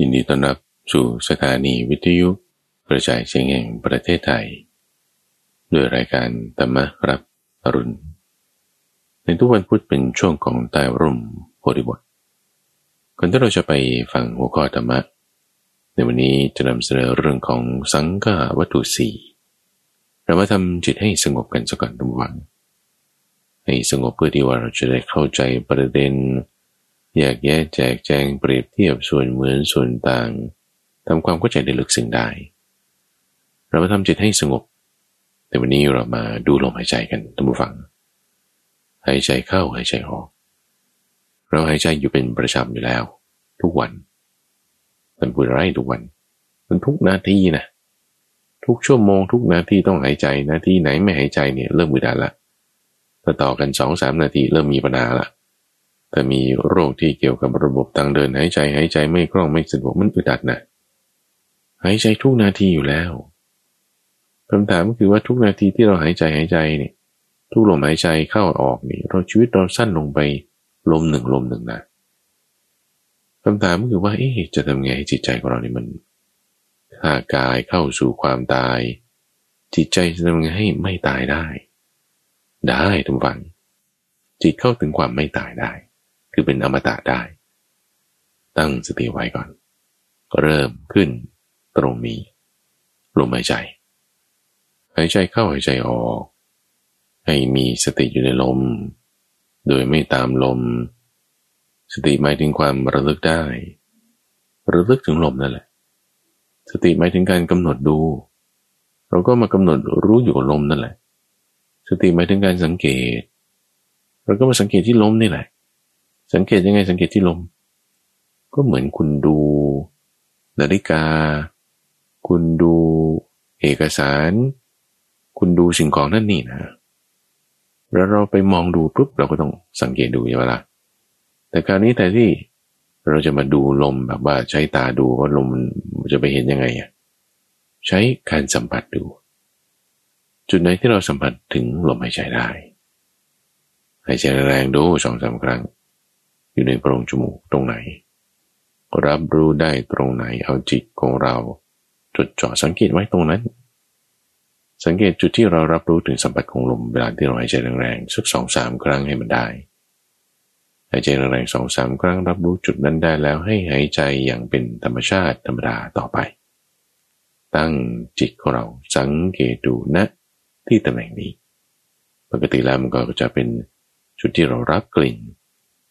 ยินดีต้อนรับสู่สถานีวิทยุกระจายเสียงแห่งประเทศไทย ด้วยรายการธรรมรับอรุณ ในทุกวันพุธเป็นช่วงของใต้ร่มโพธิบทก่อนที่เราจะไปฟังหัวข้อธรรมะ ในวันนี้จะนำเสนอเรื่องของสังฆาวัตถุสี่เรามาทำจิตให้สงบกันสักก่อนทุกวันให้สงบเพื่อที่ว่าเราจะได้เข้าใจประเด็น แยกแยะแจกแจงเปรียบเทียบส่วนเหมือนส่วนต่างทำความเข้าใจได้ลึกซึ้งได้ เรามาทำจิตให้สงบ แต่วันนี้เรามาดูลมหายใจกันท่านผู้ฟัง หายใจเข้าหายใจออก เราหายใจอยู่เป็นประจำอยู่แล้ว ทุกวันมันพูดไรทุกวัน มันทุกนาทีนะ ทุกชั่วโมง ทุกนาทีต้องหายใจนาทีไหนไม่หายใจเนี่ยเริ่มมืดดันละถ้าต่อกันสองสามนาทีเริ่มมีปัญหาละ แต่มีโรคที่เกี่ยวกับระบบทางเดินหายใจหายใจไม่คล่องไม่สะดวกมันอึดอัดนะหายใจทุกนาทีอยู่แล้วคำถามก็คือว่าทุกนาทีที่เราหายใจหายใจเนี่ยทุกลมหายใจเข้าออกนี่เราชีวิตเราสั้นลงไปลมหนึ่งลมหนึ่งนะคำถามก็คือว่าเอ๊ะจะทำไงให้จิตใจของเรานี่มันถ้ากายเข้าสู่ความตาย จิตใจจะทำไงให้ไม่ตายได้ ได้ทุกฝัง จิตเข้าถึงความไม่ตายได้ คือเป็นอมตะได้ ตั้งสติไว้ก่อนก็เริ่มขึ้นตรงนี้ลมหายใจ หายใจเข้าหายใจออก ให้มีสติอยู่ในลม โดยไม่ตามลม สติหมายถึงความระลึกได้ ระลึกถึงลมนั่นแหละ สติหมายถึงการกำหนดดู เราก็มากำหนดรู้อยู่กับลมนั่นแหละ สติหมายถึงการสังเกต เราก็มาสังเกตที่ลมนี่แหละ สังเกตยังไงสังเกตที่ลม ก็เหมือนคุณดู นาฬิกา คุณดูเอกสาร คุณดูสิ่งของนั่นนี่นะแล้วเราไปมองดูปุ๊บเราก็ต้องสังเกตดูใช่ไหมล่ะแต่คราวนี้แต่ที่เราจะมาดูลมแบบว่าใช้ตาดูว่าลมมันจะไปเห็นยังไงอะใช้การสัมผัสดู จุดไหนที่เราสัมผัสถึงลมหายใจได้หายใจแรงดูสองสามครั้ง อยู่ในโพรงจมูกตรงไหน รับรู้ได้ตรงไหนเอาจิตของเรา จดจ่อสังเกตไว้ตรงนั้น สังเกตจุดที่เรารับรู้ถึงสัมผัสของลมเวลาที่เราหายใจแรงๆสักสองสามครั้งให้มันได้หายใจแรงๆสองสามครั้งรับรู้จุดนั้นได้แล้วให้หายใจอย่างเป็นธรรมชาติธรรมดาต่อไป ตั้งจิตของเราสังเกตดูนะที่ตำแหน่งนี้ ปกติแล้วมันก็จะเป็นจุดที่เรารับกลิ่น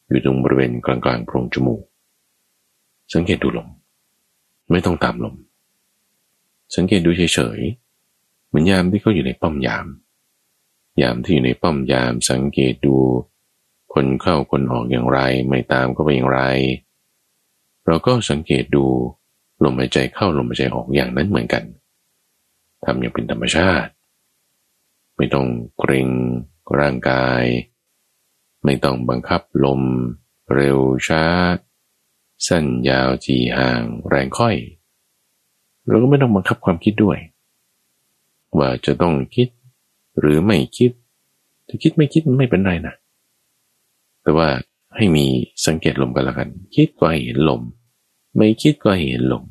อยู่ตรงบริเวณกลางๆโพรงจมูก สังเกตดูลม ไม่ต้องตามลม สังเกตดูเฉยๆ เหมือนยามที่เขาอยู่ในป้อมยาม ยามที่อยู่ในป้อมยาม สังเกตดู คนเข้าคนออกอย่างไร ไม่ตามก็ไปอย่างไร เราก็สังเกตดูลมหายใจเข้าลมหายใจออกอย่างนั้นเหมือนกันทำอย่างเป็นธรรมชาติ ไม่ต้องเกรงร่างกาย ไม่ต้องบังคับลม เร็วช้า สั้นยาวจีห่างแรงค่อย เราก็ไม่ต้องบังคับความคิดด้วย ว่าจะต้องคิดหรือไม่คิดจะคิดไม่คิดไม่เป็นไรนะ แต่ว่าให้มีสังเกตลมกันละกัน คิดก็ให้เห็นลม ไม่คิดก็ให้เห็นลม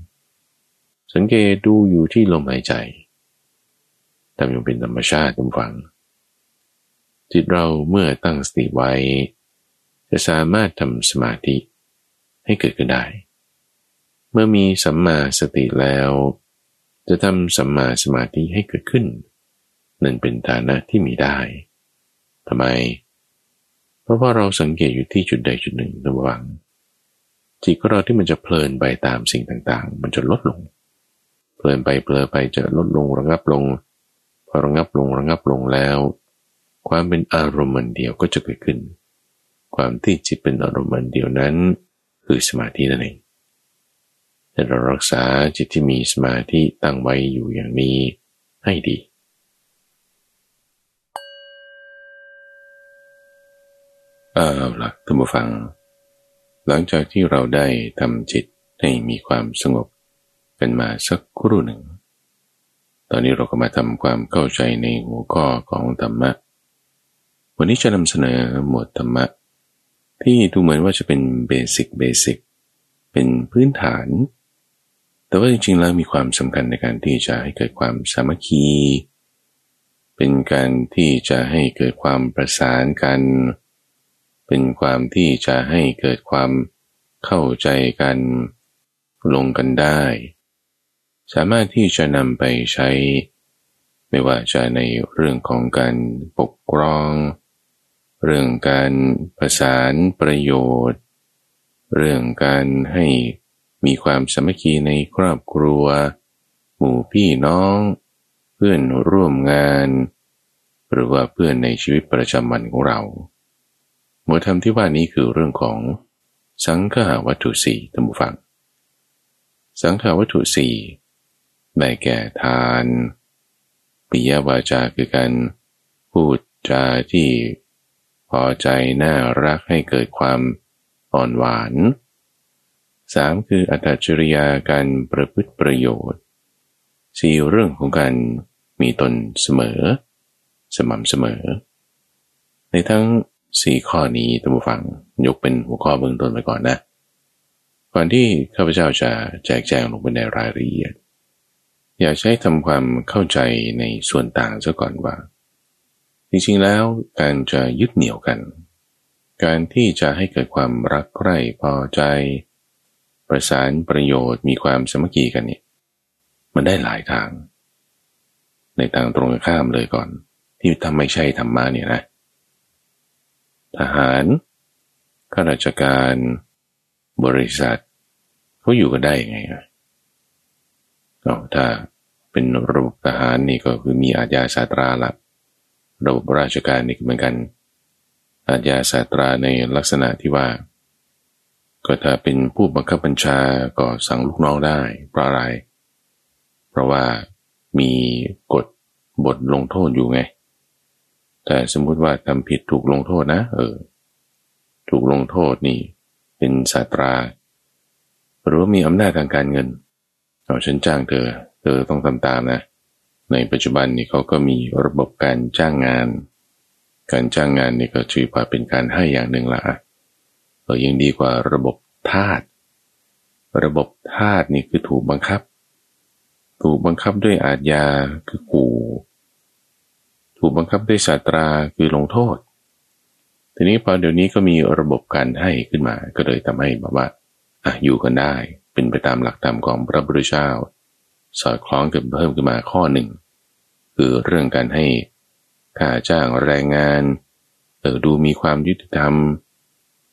สังเกตดูอยู่ที่ลมหายใจทำอย่างเป็นธรรมชาติคุณฟัง จิตเราเมื่อตั้งสติไว้ จะสามารถทำสมาธิให้เกิดขึ้นได้ เมื่อมีสัมมาสติแล้ว จะทำสัมมาสมาธิให้เกิดขึ้น นั่นเป็นฐานะที่มีได้ทำไม เพราะว่าเราสังเกตอยู่ที่จุดใดจุดหนึ่งระหว่างจิตของเราที่มันจะเพลินไปตามสิ่งต่างๆ มันจะลดลง เพลินไปเพลินไปจะลดลงระงับลง พอระงับลงระงับลงแล้ว ความเป็นอารมณ์เดียวก็จะเกิดขึ้น ความที่จิตเป็นอารมณ์เดียวนั้น คือสมาธินั่นเองแต่เรารักษาจิตที่มีสมาธิตั้งไว้อยู่อย่างนี้ให้ดี เอาล่ะท่านผู้ฟัง หลังจากที่เราได้ทำจิตให้มีความสงบเป็นมาสักครู่หนึ่ง ตอนนี้เราก็มาทำความเข้าใจในหัวข้อของธรรมะ วันนี้จะนำเสนอหมวดธรรมะ ที่ดูเหมือนว่าจะเป็นเบสิกเบสิกเป็นพื้นฐาน แต่ว่าจริงๆแล้วมีความสำคัญในการที่จะให้เกิดความสามัคคี เป็นการที่จะให้เกิดความประสานกัน เป็นความที่จะให้เกิดความเข้าใจกันลงกันได้ สามารถที่จะนำไปใช้ ไม่ว่าจะในเรื่องของการปกครอง เรื่องการประสานประโยชน์ เรื่องการให้มีความสมัคคีในครอบครัว หมู่พี่น้อง เพื่อนร่วมงาน หรือว่าเพื่อนในชีวิตประจำวันของเราเมื่อทำที่ว่านี้คือเรื่องของสังขาวัตถุสี่ตัมฟัง สังขาวัตถุสี่ได้แก่ทานปิยวาจาคือการพูดจาที่ พอใจน่ารักให้เกิดความอ่อนหวานสามคืออัตจริยาการประพฤติประโยชน์สี่เรื่องของการมีตนเสมอ สม่ำเสมอ ในทั้งสี่ข้อนี้ตัมฟังยกเป็นหัวข้อเบื้องต้นไปก่อนนะก่อนที่ข้าพเจ้าจะแจกแจงลงไปในรายละเอียด อยากใช้ทำความเข้าใจในส่วนต่างซะก่อนว่า จริงๆแล้วการจะยึดเหนี่ยวกัน การที่จะให้เกิดความรักใคร่พอใจ ประสานประโยชน์มีความสมัคคีกันเนี่ยมันได้หลายทาง ในทางตรงข้ามเลยก่อน ที่ทำไม่ใช่ธรรมะเนี่ยนะ ทหารข้าราชการบริษัทเขาอยู่กันได้ยังไงอะก็ถ้าเป็นระบบทหารนี่ก็คือมีอาญาสาตราละ ระบบราชการนี่เหมือนกัน อาญาสาสตราในลักษณะที่ว่า ก็ถ้าเป็นผู้บังคับบัญชาก็สั่งลูกน้องได้เพราะอะไร เพราะว่ามีกฎบทลงโทษอยู่ไง แต่สมมุติว่าทำผิดถูกลงโทษนะ เออ ถูกลงโทษนี่ เป็นสาสตรา หรือว่ามีอำนาจทางการเงิน เอาฉันจ้างเธอ เธอต้องทำตามนะ ในปัจจุบันนี่เขาก็มีระบบการจ้างงาน การจ้างงานนี่ก็ถือว่าเป็นการให้อย่างหนึ่งละเออยังดีกว่าระบบทาสระบบทาสนี่คือถูกบังคับ ถูกบังคับด้วยอาญาคือกูถูกบังคับด้วยสาตราคือลงโทษ ทีนี้พอเดี๋ยวนี้ก็มีระบบการให้ขึ้นมา ก็เลยทำให้แบบว่าอะอยู่กันได้ เป็นไปตามหลักธรรมของพระพุทธเจ้า สอดคล้องกันเพิ่มขึ้นมาข้อหนึ่ง คือเรื่องการให้ค่าจ้างแรงงานเออดูมีความยุติธรรม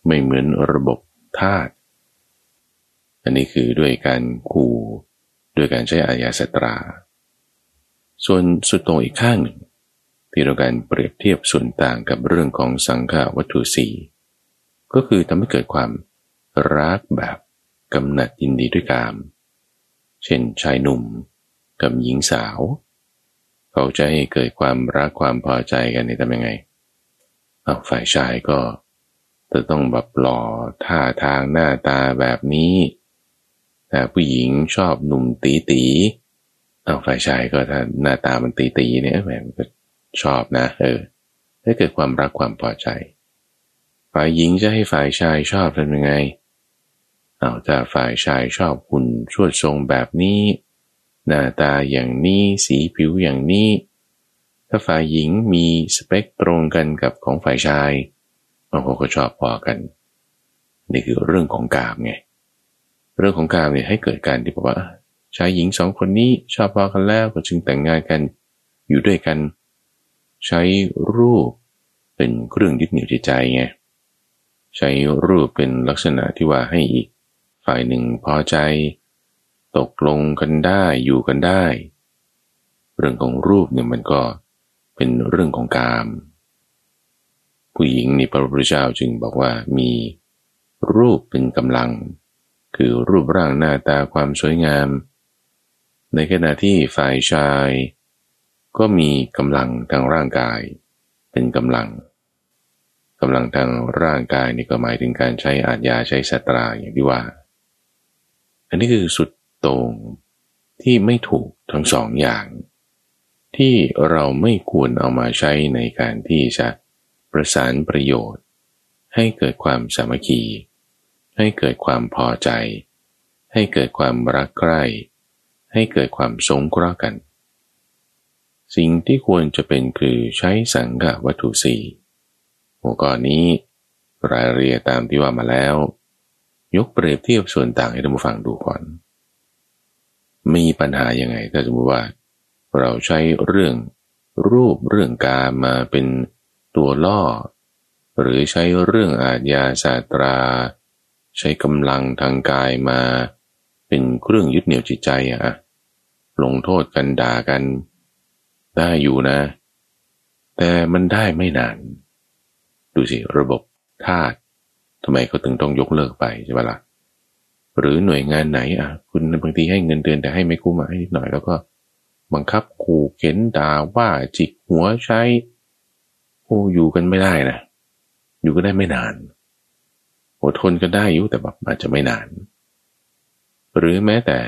ไม่เหมือนระบบทาสอันนี้คือด้วยการขู่ด้วยการใช้อาญาสตรา ส่วนสุดตรงอีกข้างหนึ่ง ที่เราการเปรียบเทียบส่วนต่างกับเรื่องของสังขาวัตถุสีก็คือทำให้เกิดความรักแบบกำหนัดยินดีด้วยกาม เช่นชายหนุ่มกับหญิงสาว เขาจะให้เกิดความรักความพอใจกันนี่ทำยังไงเอาฝ่ายชายก็จะต้องแบบหล่อท่าทางหน้าตาแบบนี้แต่ผู้หญิงชอบหนุ่มตีตีเอาฝ่ายชายก็ถ้าหน้าตามันตีตีเนี่ยแหมก็ชอบนะเออให้เกิดความรักความพอใจ ฝ่ายหญิงจะให้ฝ่ายชายชอบทำยังไง เอาถ้าฝ่ายชายชอบหุ่นชวดทรงแบบนี้ หน้าตาอย่างนี้สีผิวอย่างนี้ ถ้าฝ่ายหญิงมีสเปคตรงกันกับของฝ่ายชายบางคนก็ชอบพอกัน นี่คือเรื่องของกามไงเรื่องของกามเนี่ยให้เกิดการที่บอกว่าชายหญิงสองคนนี้ชอบพอกันแล้วก็จึงแต่งงานกันอยู่ด้วยกัน ใช้รูปเป็นเครื่องยึดเหนี่ยวจิตใจไงใช้รูปเป็นลักษณะที่ว่าให้อีก ฝ่ายหนึ่งพอใจ ตกลงกันได้อยู่กันได้ เรื่องของรูปเนี่ยมันก็เป็นเรื่องของกาม ผู้หญิงนี่พระพุทธเจ้าจึงบอกว่ามีรูปเป็นกำลัง คือรูปร่างหน้าตาความสวยงาม ในขณะที่ฝ่ายชาย ก็มีกำลังทางร่างกาย เป็นกำลังกำลังทางร่างกายนี่ก็หมายถึงการใช้อาญาใช้สตราอย่างที่ว่า อันนี้คือสุดตรงที่ไม่ถูกทั้งสองอย่าง ที่เราไม่ควรเอามาใช้ในการที่จะประสานประโยชน์ ให้เกิดความสามัคคี ให้เกิดความพอใจ ให้เกิดความรักใคร่ให้เกิดความสงเคราะห์กัน สิ่งที่ควรจะเป็นคือใช้สังฆวัตถุสี่หัวข้อนี้รายละเอียดตามที่ว่ามาแล้ว ยกเปรียบเทียบส่วนต่างให้ท่านผู้ฟังดูก่อน มีปัญหายังไง ถ้าสมมติว่า เราใช้เรื่องรูปเรื่องการมาเป็นตัวล่อ หรือใช้เรื่องอาญาสาสตรา ใช้กำลังทางกายมา เป็นเครื่องยึดเหนี่ยวจิตใจอะลงโทษกันด่ากัน ได้อยู่นะ แต่มันได้ไม่นาน ดูสิระบบทาส ทำไมเขาถึงต้องยกเลิกไปใช่ไหมละ่ะหรือหน่วยงานไหนอะ คุณบางทีให้เงินเดือนแต่ให้ไม่กู้มาให้หน่อยแล้วก็บังคับขู่เข็นด่าว่าจิกหัวใช้โอ้อยู่กันไม่ได้นะอยู่ก็ได้ไม่นานอดทนก็ได้อยู่แต่แบบอาจจะไม่นาน หรือแม้แต่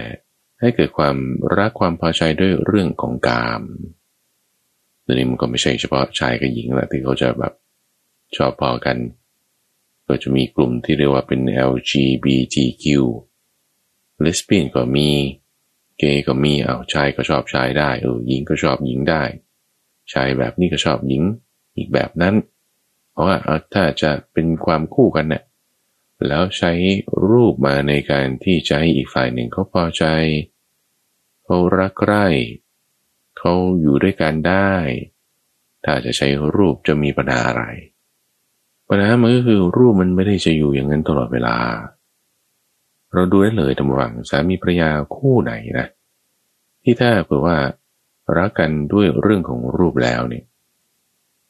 ให้เกิดความรักความพอใจด้วยเรื่องของกามเดี๋ยวนี้มันก็ไม่ใช่เฉพาะชายกับหญิงแหละที่เขาจะแบบชอบพอกัน ก็จะมีกลุ่มที่เรียกว่าเป็น LGBTQ เลสเบี้ยนก็มี เกย์ก็มีเอาชายก็ชอบชายได้เออหญิงก็ชอบหญิงได้ ชายแบบนี้ก็ชอบหญิงอีกแบบนั้น เพราะว่าถ้าจะเป็นความคู่กันเนี่ยแล้วใช้รูปมาในการที่จะให้อีกฝ่ายหนึ่งเขาพอใจ เขารักใคร่เขาอยู่ด้วยกันได้ ถ้าจะใช้รูปจะมีปัญหาอะไร ปัญหามันก็คือรูปมันไม่ได้จะอยู่อย่างนั้นตลอดเวลา เราดูได้เลยตำวังสามีภรรยาคู่ไหนนะ ที่ถ้าเผื่อว่ารักกันด้วยเรื่องของรูปแล้วเนี่ย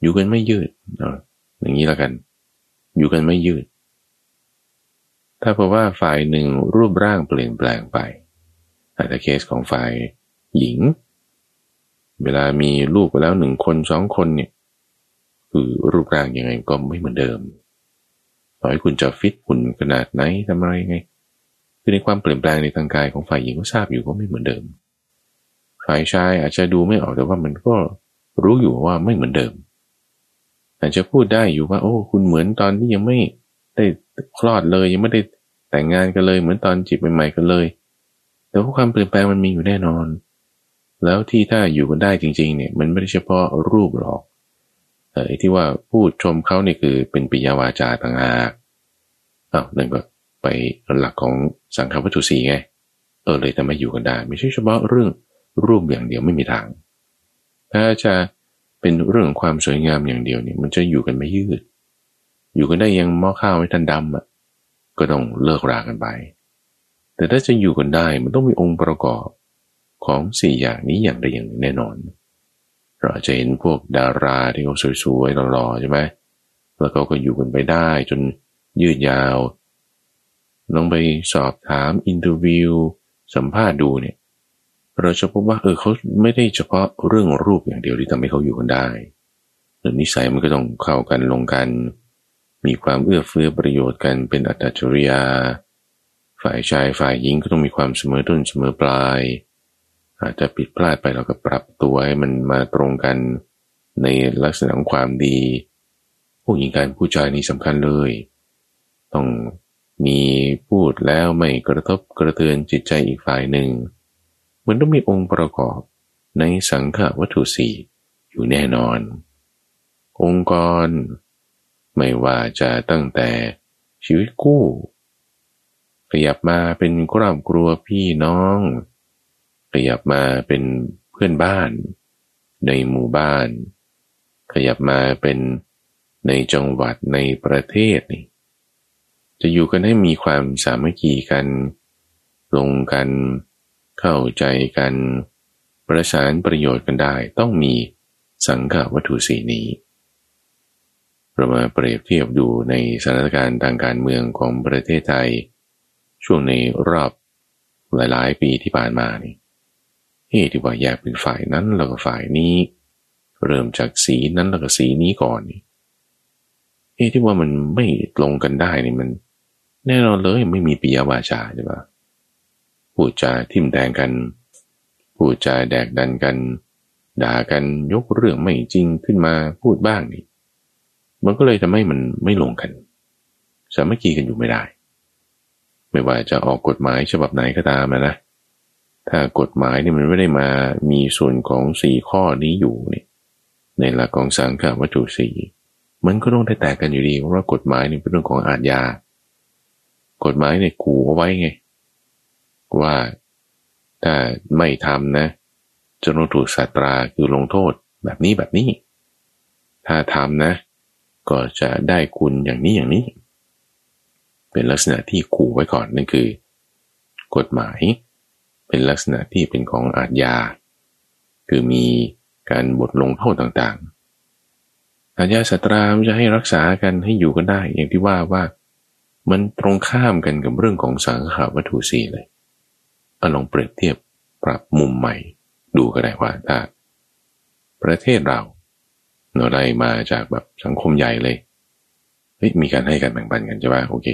อยู่กันไม่ยืดเนาะอย่างนี้แล้วกัน อยู่กันไม่ยืด ถ้าเผื่อว่าฝ่ายหนึ่งรูปร่างเปลี่ยนแปลงไปอาจจะเคสของฝ่ายหญิง เวลามีลูกไปแล้วหนึ่งคนสองคนเนี่ย คือรูปร่างยังไงก็ไม่เหมือนเดิมต่อให้คุณจะฟิตหุ่นขนาดไหนทำอะไรไง คือในความเปลี่ยนแปลงในทางกายของฝ่ายหญิงก็ทราบอยู่ก็ไม่เหมือนเดิมฝ่ายชายอาจจะดูไม่ออกแต่ว่ามันก็รู้อยู่ว่าไม่เหมือนเดิม อาจจะพูดได้อยู่ว่า โอ้ คุณเหมือนตอนที่ยังไม่ได้คลอดเลย ยังไม่ได้แต่งงานกันเลย เหมือนตอนจีบใหม่ๆกันเลย แต่ว่าความเปลี่ยนแปลงมันมีอยู่แน่นอน แล้วที่ถ้าอยู่กันได้จริง ๆ เนี่ย มันไม่ได้เฉพาะรูปหรอก เออที่ว่าพูดชมเขาเนี่ยคือเป็นปิยาวาจาต่างหากอ้าวนั่นก็ไปหลักของสังขารวัตถุสีไง เออเลยทำให้อยู่กันได้ ไม่ใช่เฉพาะเรื่องรูปอย่างเดียวไม่มีทาง ถ้าจะเป็นเรื่องความสวยงามอย่างเดียวเนี่ยมันจะอยู่กันไม่ยืด อยู่กันได้ยังหม้อข้าวไม่ทันดำอะก็ต้องเลิกรากันไป แต่ถ้าจะอยู่กันได้มันต้องมีองค์ประกอบของสี่อย่างนี้อย่างใดอย่างหนึ่งแน่นอน เราจะเห็นพวกดาราที่เขาสวยๆหล่อๆใช่ไหมแล้วเขาก็อยู่กันไปได้จนยืดยาวลองไปสอบถามอินเทอร์วิวสัมภาษณ์ดูเนี่ย เราจะพบว่าเออเขาไม่ได้เฉพาะเรื่องรูปอย่างเดียวที่ทำให้เขาอยู่กันได้หรือนิสัยมันก็ต้องเข้ากันลงกัน มีความเอื้อเฟื้อประโยชน์กันเป็นอัตจริยา ฝ่ายชายฝ่ายหญิงก็ต้องมีความเสมอต้นเสมอปลาย อาจจะผิดพลาดไปเราก็ปรับตัวให้มันมาตรงกันในลักษณะของความดีผู้หญิงการผู้ชายนี่สำคัญเลย ต้องมีพูดแล้วไม่กระทบกระเทือนจิตใจอีกฝ่ายหนึ่ง มันต้องมีองค์ประกอบในสังฆวัตถุสี่อยู่แน่นอน องค์กร ไม่ว่าจะตั้งแต่ชีวิตคู่ขยับมาเป็นครอบครัวพี่น้อง ขยับมาเป็นเพื่อนบ้าน ในหมู่บ้าน ขยับมาเป็นในจังหวัดในประเทศนี่จะอยู่กันให้มีความสามัคคีกันลงกัน เข้าใจกัน ประสานประโยชน์กันได้ ต้องมีสังฆวัตถุสีนี้เรามาเปรียบเทียบดูในสถานการณ์ทางการเมืองของประเทศไทย ช่วงในรอบหลายๆ ปีที่ผ่านมานี่ เฮ้ที่ว่าแยกเป็นฝ่ายนั้นแล้วก็ฝ่ายนี้ เริ่มจากสีนั้นแล้วก็สีนี้ก่อนนี่เฮ้ที่ว่ามันไม่ลงกันได้นี่มัน แน่นอนเลยไม่มีปิยวาจาใช่ปะพูดจาทิมแดงกัน พูดจาแดกดันกัน ด่ากันยกเรื่องไม่จริงขึ้นมาพูดบ้างนี่มันก็เลยทำให้มันไม่ลงกัน สามัคคีกันอยู่ไม่ได้ ไม่ว่าจะออกกฎหมายฉบับไหนก็ตามนะ ถ้ากฎหมายนี่มันไม่ได้มามีส่วนของสี่ข้อนี้อยู่เนี่ยในหลักของสังฆวัตถุสี่มันก็ต้องได้แตกกันอยู่ดีเพราะว่ากฎหมายนี่เป็นเรื่องของอาญากฎหมายเนี่ยขู่เอาไว้ไง ว่าถ้าไม่ทำนะจะต้องถูกสาตราคือลงโทษแบบนี้แบบนี้ ถ้าทำนะ ก็จะได้คุณอย่างนี้อย่างนี้ เป็นลักษณะที่ขู่ไว้ก่อนนั่นคือ กฎหมาย เป็นลักษณะที่เป็นของอาญาคือมีการบทลงโทษต่างๆ อาญาสตรามจะให้รักษากันให้อยู่กันได้ อย่างที่ว่าว่า มันตรงข้ามกันกับเรื่องของสังขาวัตถุสีเลยเอาลองเปรียบเทียบปรับมุมใหม่ ดูก็ได้ว่าถ้าประเทศเราเราได้มาจากแบบสังคมใหญ่เลยเฮ้ยมีการให้กันแบ่งปันกันใช่ไหมโอเค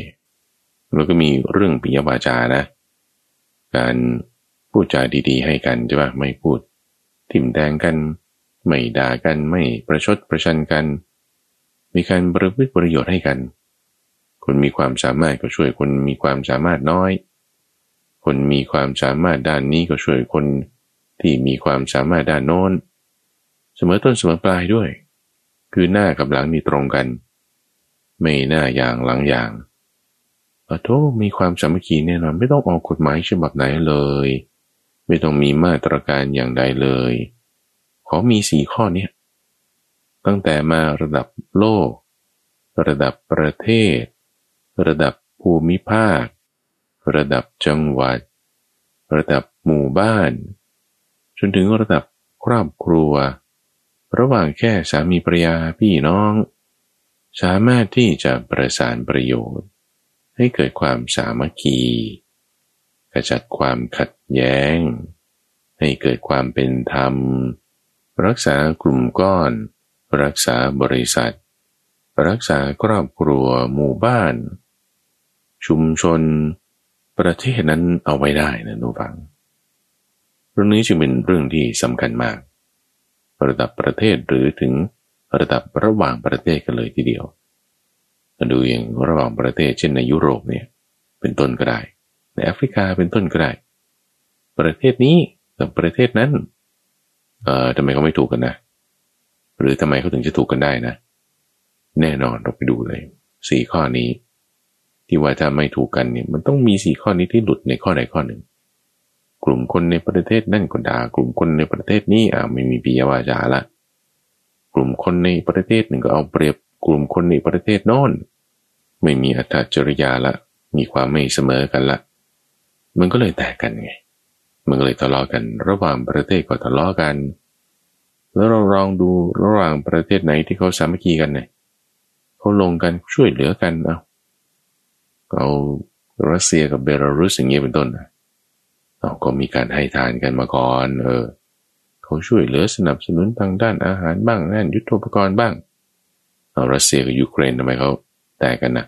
แล้วก็มีเรื่องปิยวาจานะ การ พูดจาดีๆ ให้กันใช่ไหมไม่พูด ทิมแดงกัน ไม่ด่ากันไม่ประชดประชันกัน มีการประพฤติประโยชน์ให้กัน คนมีความสามารถก็ช่วยคนมีความสามารถน้อย คนมีความสามารถด้านนี้ก็ช่วยคนที่มีความสามารถด้านโน้น เสมอต้นเสมอปลายด้วย คือหน้ากับหลังมีตรงกัน ไม่หน้าอย่างหลังอย่างอโทมีความสามัคคีแน่นอนไม่ต้องออกกฎหมายฉบับไหนเลย ไม่ต้องมีมาตรการอย่างใดเลย ขอมีสี่ข้อเนี้ตั้งแต่มาระดับโลก ระดับประเทศ ระดับภูมิภาค ระดับจังหวัด ระดับหมู่บ้าน จนถึงระดับครอบครัว ระหว่างแค่สามีภรรยาพี่น้อง สามารถที่จะประสานประโยชน์ ให้เกิดความสามัคคี กระจัดความขัดแย้ง ให้เกิดความเป็นธรรม รักษากลุ่มก้อน รักษาบริษัท รักษาครอบครัวหมู่บ้าน ชุมชน ประเทศนั้นเอาไว้ได้นะนุฟัง เรื่องนี้จึงเป็นเรื่องที่สำคัญมาก ระดับประเทศหรือถึงระดับระหว่างประเทศกันเลยทีเดียวดูอย่างระหว่างประเทศเช่นในยุโรปเนี่ยเป็นต้นก็ได้ ในแอฟริกาเป็นต้นก็ได้ ประเทศนี้กับประเทศนั้น เอ่อทำไมเขาไม่ถูกกันนะ หรือทำไมเขาถึงจะถูกกันได้นะ แน่นอนเราไปดูเลยสี่ข้อนี้ ที่ว่าถ้าไม่ถูกกันเนี่ย มันต้องมีสี่ข้อนี้ที่หลุดในข้อใดข้อหนึ่ง กลุ่มคนในประเทศนั่นก็ด่ากลุ่มคนในประเทศนี้อ่าไม่มีปิยวาจาละกลุ่มคนในประเทศหนึ่งก็เอาเปรียบกลุ่มคนในประเทศโน้นไม่มีอัตจริยาละ มีความไม่เสมอกันละ มันก็เลยแตกกันไง มันก็เลยทะเลาะกัน ระหว่างประเทศก็ทะเลาะกัน แล้วเราลองดูระหว่างประเทศไหนที่เขาสามัคคีกันเนี่ยเขาลงกันช่วยเหลือกันเอาเอารัสเซียกับเบลารุสอย่างเงี้ยเป็นต้นนะเราก็มีการให้ทานกันมาก่อน เออ เขาช่วยเหลือสนับสนุนทางด้านอาหารบ้างด้านยุทโธปกรณ์บ้าง เอารัสเซียกับยูเครนทำไมเขาแตกกันนะ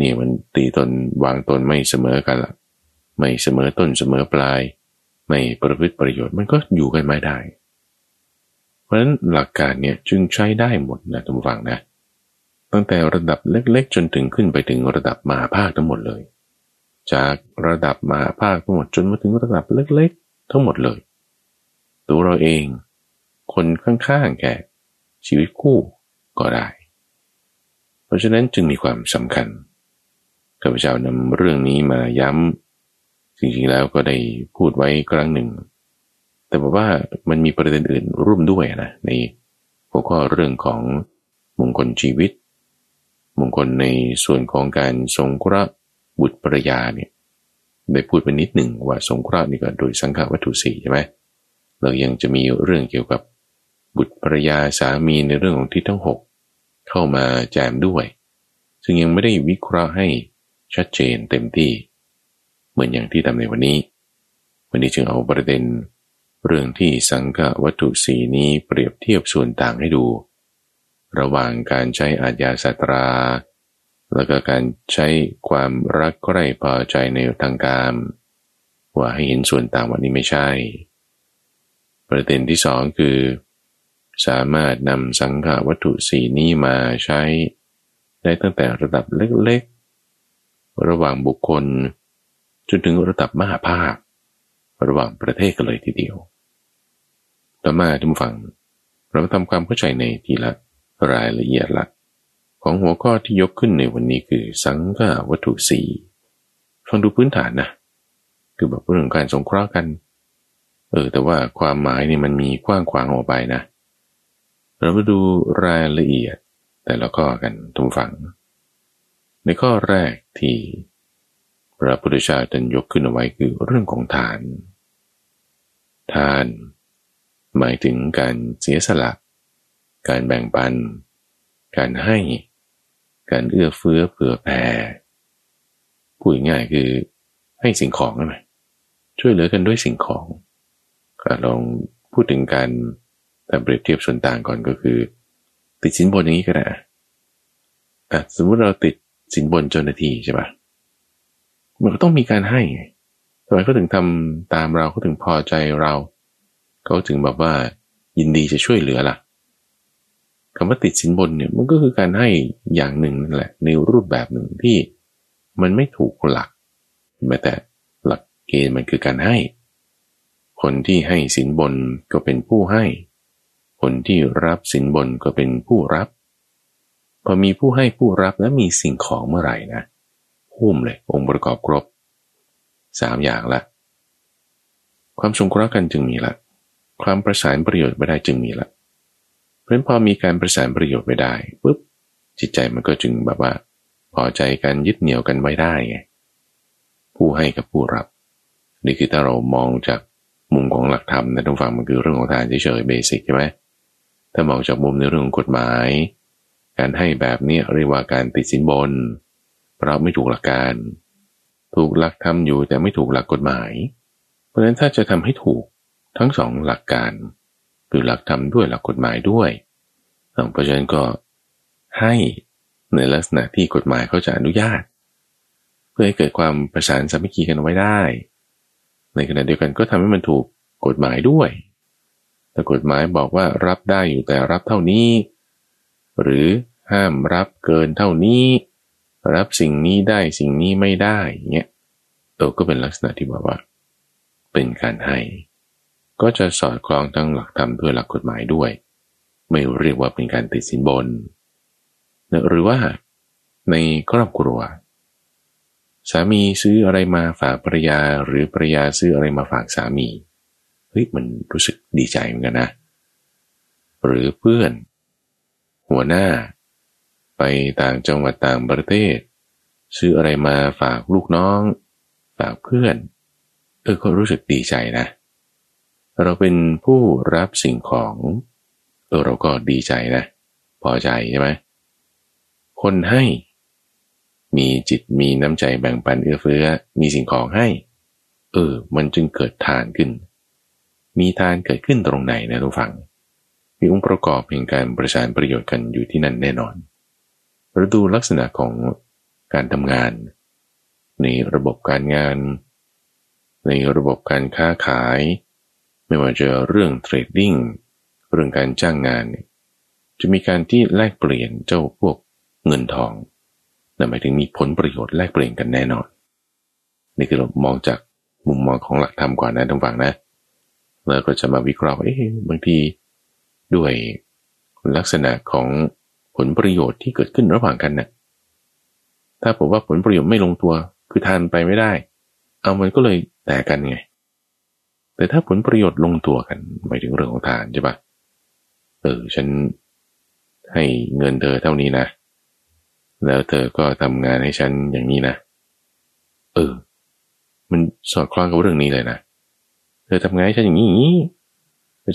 นี่มันตีตนวางตนไม่เสมอกันละ ไม่เสมอต้นเสมอปลาย ไม่ประพฤติประโยชน์มันก็อยู่กันไม่ได้ เพราะฉะนั้นหลักการเนี่ยจึงใช้ได้หมดนะทุกฝั่งนะ ตั้งแต่ระดับเล็กๆ จนถึงขึ้นไปถึงระดับมหาภาคทั้งหมดเลย จากระดับมาภาคทั้งหมดจนมาถึงระดับเล็ก ๆ ทั้งหมดเลย ตัวเราเอง คนข้างๆแกชีวิตคู่ก็ได้ เพราะฉะนั้นจึงมีความสำคัญข้าพเจ้านำเรื่องนี้มาย้ำ จริงๆแล้วก็ได้พูดไว้ครั้งหนึ่ง แต่บอกว่ามันมีประเด็นอื่นร่วมด้วยนะในหัวข้อเรื่องของมงคลชีวิต มงคลในส่วนของการทรงเคราะห์บุตรภรยาเนี่ยได้พูดไปนิดหนึ่งว่าสงเคราะห์นี่ก็โดยสังขวัตถุสี่ใช่ไหมเรายังจะมีเรื่องเกี่ยวกับบุตรภรยาสามีในเรื่องของทิศทั้งหกเข้ามาแจมด้วย ซึ่งยังไม่ได้วิเคราะห์ให้ชัดเจนเต็มที่ เหมือนอย่างที่ทำในวันนี้ วันนี้จึงเอาประเด็น เรื่องที่สังฆวัตถุสีนี้เปรียบเทียบส่วนต่างให้ดู ระหว่างการใช้อาญาสตรา แล้วก็การใช้ความรักใคร่พอใจในทางการว่าให้เห็นส่วนต่างวันนี้ไม่ใช่ ประเด็นที่สองคือ สามารถนำสังขาวัตถุสีนี้มาใช้ได้ตั้งแต่ระดับเล็กๆ ระหว่างบุคคล จนถึงระดับมหาภาค ระหว่างประเทศกันเลยทีเดียว ต่อมาท่านฟังเราทำความเข้าใจในทีละรายละเอียดละของหัวข้อที่ยกขึ้นในวันนี้คือสังฆวัตถุสีฟังดูพื้นฐานนะ คือแบบเรื่องการสงเคราะห์กัน เออ แต่ว่าความหมายนี่มันมีกว้างขวางออกไปนะ เรามาดูรายละเอียดแต่ละข้อกันทุกฝังในข้อแรกที่ พระพุทธเจ้าท่านยกขึ้นเอาไว้คือเรื่องของทาน ทาน หมายถึงการเสียสละ การแบ่งปัน การให้ การเอื้อเฟื้อเผื่อแผ่พูดง่ายคือให้สิ่งของนะช่วยเหลือกันด้วยสิ่งของลองพูดถึงการแต่เปรียบเทียบส่วนต่างก่อนก็คือ ติดสินบนอย่างนี้ก็ได้สมมติเราติดสินบนเจ้าหน้าที่ใช่ปะ มันก็ต้องมีการให้ทำไมเขาถึงทำตามเราเขาถึงพอใจเราเขาถึงแบบว่ายินดีจะช่วยเหลือล่ะคำว่าติดสินบนเนี่ยมันก็คือการให้อย่างหนึ่งนั่นแหละ ในรูปแบบหนึ่งที่มันไม่ถูกหลักแม้แต่หลักเกณฑ์มันคือการให้ คนที่ให้สินบนก็เป็นผู้ให้ คนที่รับสินบนก็เป็นผู้รับ พอมีผู้ให้ผู้รับและมีสิ่งของเมื่อไหร่นะ หุ้มเลย องค์ประกอบครบสามอย่างละ ความสงเคราะห์กันจึงมีละ ความประสานประโยชน์ไม่ได้จึงมีละเพราะฉะนั้นพอมีการประสานประโยชน์ไม่ได้ปุ๊บจิตใจมันก็จึงแบบว่า พอใจกันยึดเหนี่ยวกันไว้ได้ไงผู้ให้กับผู้รับ นี่คือถ้าเรามองจากมุมของหลักธรรมนะทุกฝั่งมันคือเรื่องของทานเฉยๆเบสิกใช่ไหมถ้ามองจากมุมในเรื่องของกฎหมาย การให้แบบนี้เรียกว่าการติดสินบน เราไม่ถูกหลักการ ถูกหลักธรรมอยู่แต่ไม่ถูกหลักกฎหมาย เพราะฉะนั้นถ้าจะทำให้ถูกทั้งสองหลักการ คือหลักธรรมด้วยหลักกฎหมายด้วยเพราะฉะนั้นก็ให้ในลักษณะที่กฎหมายเขาจะอนุญาต เพื่อให้เกิดความประสานสามัคคีกันไว้ได้ ในขณะเดียวกันก็ทำให้มันถูกกฎหมายด้วยแต่กฎหมายบอกว่ารับได้อยู่แต่รับเท่านี้ หรือห้ามรับเกินเท่านี้ รับสิ่งนี้ได้สิ่งนี้ไม่ได้เงี้ยตัวก็เป็นลักษณะที่บอกว่า เป็นการให้ ก็จะสอดคล้องทั้งหลักธรรมด้วยหลักกฎหมายด้วย ไม่เรียกว่าเป็นการติดสินบน หรือว่า ในครอบครัว สามีซื้ออะไรมาฝากภรรยาหรือภรรยาซื้ออะไรมาฝากสามีเฮ้ยมันรู้สึกดีใจเหมือนกันนะ หรือเพื่อน หัวหน้า ไปต่างจังหวัดต่างประเทศ ซื้ออะไรมาฝากลูกน้อง ฝากเพื่อน เออก็รู้สึกดีใจนะ เราเป็นผู้รับสิ่งของ เออเราก็ดีใจนะ พอใจใช่ไหมคนให้ มีจิตมีน้ำใจแบ่งปันเอื้อเฟื้อ มีสิ่งของให้ เออ มันจึงเกิดทานขึ้น มีทานเกิดขึ้นตรงไหนนะทุกฝังมีองค์ประกอบแห่งการประสานประโยชน์กันอยู่ที่นั่นแน่นอน เราดูลักษณะของการทำงาน ในระบบการงาน ในระบบการค้าขาย ไม่ว่าจะเรื่องเทรดดิ้งเรื่องการจ้างงาน จะมีการที่แลกเปลี่ยนเจ้าพวกเงินทองนั่นหมายถึงมีผลประโยชน์แลกเปลี่ยนกันแน่นอน นี่คือเรามองจากมุมมองของหลักธรรมก่อนนะทุกฝั่งนะเราก็จะมาวิเคราะห์เอ๊ะบางทีด้วยลักษณะของ ผลประโยชน์ที่เกิดขึ้นระหว่างกันนะ่ยถ้าผมว่าผลประโยชน์ไม่ลงตัว คือทานไปไม่ได้ เอามันก็เลยแตกกันไง แต่ถ้าผลประโยชน์ลงตัวกันหมายถึงเรื่องของทานใช่ปะเออฉันให้เงินเธอเท่านี้นะ แล้วเธอก็ทำงานให้ฉันอย่างนี้นะ เออ มันสอดคล้องกับเรื่องนี้เลยนะ เธอทำงานให้ฉันอย่างนี้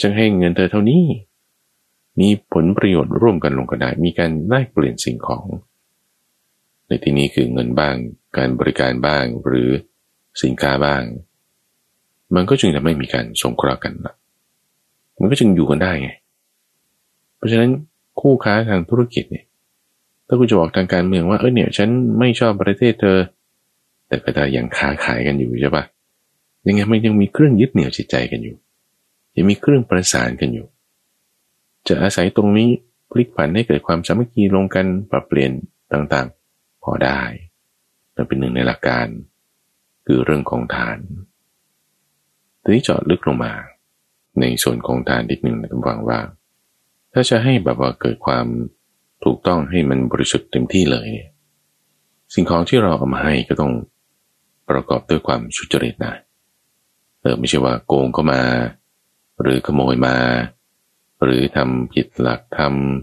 ฉันให้เงินเธอเท่านี้ มีผลประโยชน์ร่วมกันลงกันได้ มีการแลกเปลี่ยนสิ่งของ ในที่นี้คือเงินบ้าง การบริการบ้าง หรือสินค้าบ้าง มันก็จึงจะไม่มีการสงเคราะห์กันละมันก็จึงอยู่กันได้ไง เพราะฉะนั้นคู่ค้าทางธุรกิจเนี่ย ถ้าคุณจะบอกทางการเมืองว่าเออเนี่ยฉันไม่ชอบประเทศเธอ แต่ก็ได้ยังค้าขายกันอยู่ใช่ปะยังไงมันยังมีเครื่องยึดเหนี่ยวจิตใจกันอยู่ ยังมีเครื่องประสานกันอยู่ จะอาศัยตรงนี้พลิกผันให้เกิดความสามัคคีลงกันปรับเปลี่ยนต่างๆ พอได้มันเป็นหนึ่งในหลักการ คือเรื่องของฐานทีนี้เจาะลึกลงมา ในส่วนของทานนิดหนึ่งนะทุกฝังว่า ถ้าจะให้แบบว่าเกิดความถูกต้องให้มันบริสุทธิ์เต็มที่เลยเนี่ยสิ่งของที่เราเอามาให้ก็ต้องประกอบด้วยความชุจริตนะเออไม่ใช่ว่าโกงก็มา หรือขโมยมา หรือทำผิดหลักท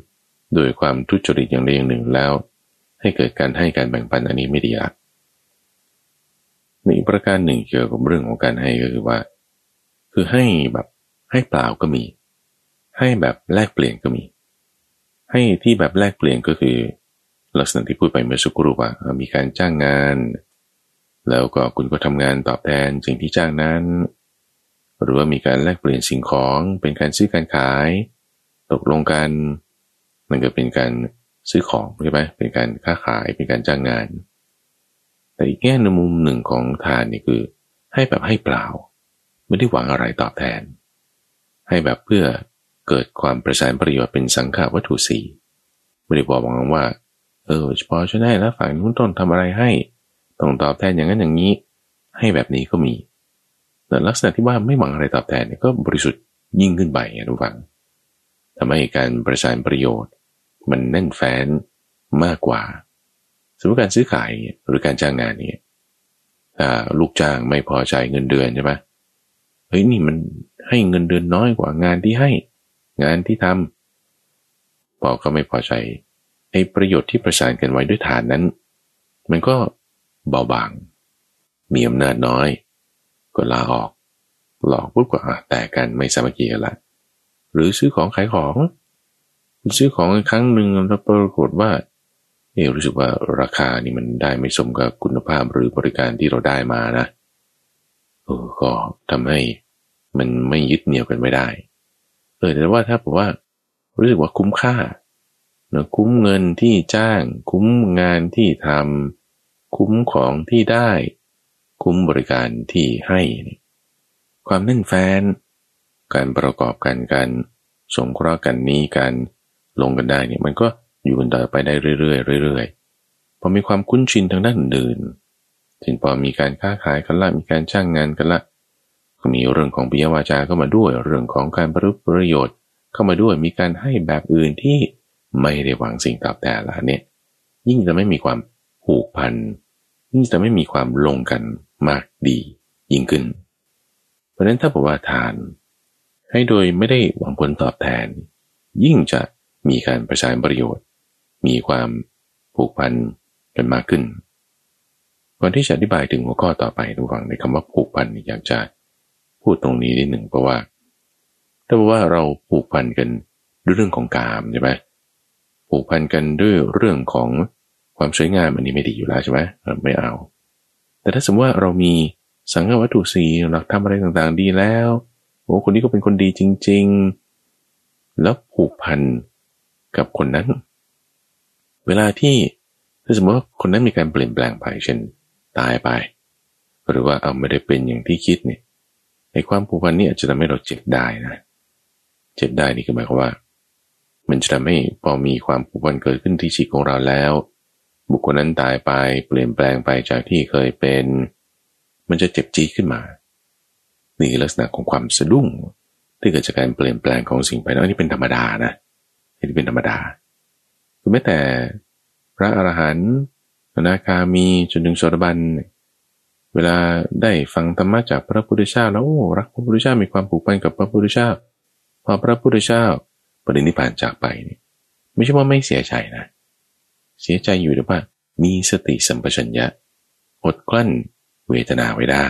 ำโดยความทุจริตอย่างใดอย่างหนึ่งแล้ว ให้เกิดการให้การแบ่งปันอันนี้ไม่ดีละอีกประการหนึ่งเกี่ยวกับเรื่องของการให้ก็คือว่า คือให้แบบให้เปล่าก็มี ให้แบบแลกเปลี่ยนก็มี ให้ที่แบบแลกเปลี่ยนก็คือ ลักษณะที่พูดไปเมื่อสักครู่ว่ามีการจ้างงาน แล้วก็คุณก็ทำงานตอบแทนสิ่งที่จ้างนั้น หรือว่ามีการแลกเปลี่ยนสิ่งของเป็นการซื้อการขาย ตกลงกัน มันก็เป็นการซื้อของใช่ไหมเป็นการค้าขายเป็นการจ้างงาน แต่อีกแง่ในมุมหนึ่งของทานนี่คือ ให้แบบให้เปล่า ไม่ได้หวังอะไรตอบแทน ให้แบบเพื่อเกิดความประสานประโยชน์เป็นสังขาวัตถุสีไม่ได้บอกหวังว่า เออเฉพาะฉันให้แล้วฝั่งนู้นต้นทำอะไรให้ต้องตอบแทนอย่างนั้นอย่างนี้ ให้แบบนี้ก็มี แต่ลักษณะที่ว่าไม่หวังอะไรตอบแทนเนี่ยก็บริสุทธิ์ยิ่งขึ้นไปนะทุกฝังทำให้การประสานประโยชน์ มันแน่นแฟ้นมากกว่าสมมติการซื้อขายหรือการจ้างงานเนี่ยถ้าลูกจ้างไม่พอใจเงินเดือนใช่ไหมเฮ้ยนี่มันให้เงินเดือนน้อยกว่างานที่ให้ งานที่ทำพอก็ไม่พอใจไอ้ประโยชน์ที่ประสานกันไว้ด้วยฐานนั้น มันก็เบาบาง มีอำนาจน้อย ก็ลาออก หลอกปุ๊บก็แต่กันไม่สามัคคีกันละหรือซื้อของขายของ ซื้อของครั้งหนึ่งแล้วปรากฏว่าเออรู้สึกว่าราคานี่มันได้ไม่สมกับคุณภาพหรือบริการที่เราได้มานะเออก็ทำให้มันไม่ยึดเหนี่ยวกันไม่ได้เออแต่ว่าถ้าบอกว่ารู้สึกว่าคุ้มค่านะคุ้มเงินที่จ้าง คุ้มงานที่ทำคุ้มของที่ได้ คุ้มบริการที่ให้ ความแน่นแฟ้นการประกอบกันการสงเคราะห์กันนี้การลงกันได้เนี่ยมันก็อยู่กันต่อไปได้เรื่อยๆเรื่อยๆพอมีความคุ้นชินทางด้านอื่นถึงพอมีการค้าขายกันละมีการจ้างงานกันละก็มีเรื่องของปิยวาจาเข้ามาด้วย เรื่องของการประพประโยชน์ เข้ามาด้วยมีการให้แบบอื่นที่ไม่ได้หวังสิ่งตอบแทนละเนี่ยยิ่งจะไม่มีความผูกพัน ยิ่งจะไม่มีความลงกันมากดียิ่งขึ้น เพราะนั้นถ้าบอกว่าทาน ให้โดยไม่ได้หวังผลตอบแทน ยิ่งจะมีการประสานประโยชน์ มีความผูกพันกันมากขึ้น ก่อนที่จะอธิบายถึงหัวข้อต่อไปดูฟังในคำว่าผูกพันอยากจะพูดตรงนี้นิดหนึ่งเพราะว่าถ้าบอกว่าเราผูกพันกันด้วยเรื่องของกามใช่ไหมผูกพันกันด้วยเรื่องของ ความสวยงามอันนี้ไม่ดีอยู่แล้วใช่ไหมไม่เอา แต่ถ้าสมมติว่าเรามีสังฆวัตถุสีหลักทำอะไรต่างๆ ดีแล้วโอ้คนนี้ก็เป็นคนดีจริง ๆ แล้วผูกพันกับคนนั้น เวลาที่ถ้าสมมติว่าคนนั้นมีการเปลี่ยนแปลงไปเช่นตายไป หรือว่าเอาไม่ได้เป็นอย่างที่คิดเนี่ยไอ้ความผูกพันนี่อาจจะทำให้เราเจ็บได้นะ เจ็บได้นี่คือหมายความว่า มันจะทำให้พอมีความผูกพันเกิดขึ้นที่ชีวิตของเราแล้ว บุคคลนั้นตายไปเปลี่ยนแปลงไปจากที่เคยเป็น มันจะเจ็บจี๊ขึ้นมา นี่ลักษณะของความสะดุ้งที่เกิดจากการเปลี่ยนแปลงของสิ่งภายนอกนี่เป็นธรรมดานะนี่เป็นธรรมดาคือแม้แต่พระอรหันต์นาคามีจนถึงโสดาบันเวลาได้ฟังธรรมะจากพระพุทธเจ้าแล้วโอ้รักพระพุทธเจ้ามีความผูกพันกับพระพุทธเจ้าพอพระพุทธเจ้าปรินิพานจากไปนี่ไม่ใช่ว่าไม่เสียใจนะ เสียใจอยู่แต่ว่า มีสติสัมปชัญญะอดกลั้นเวทนาไว้ได้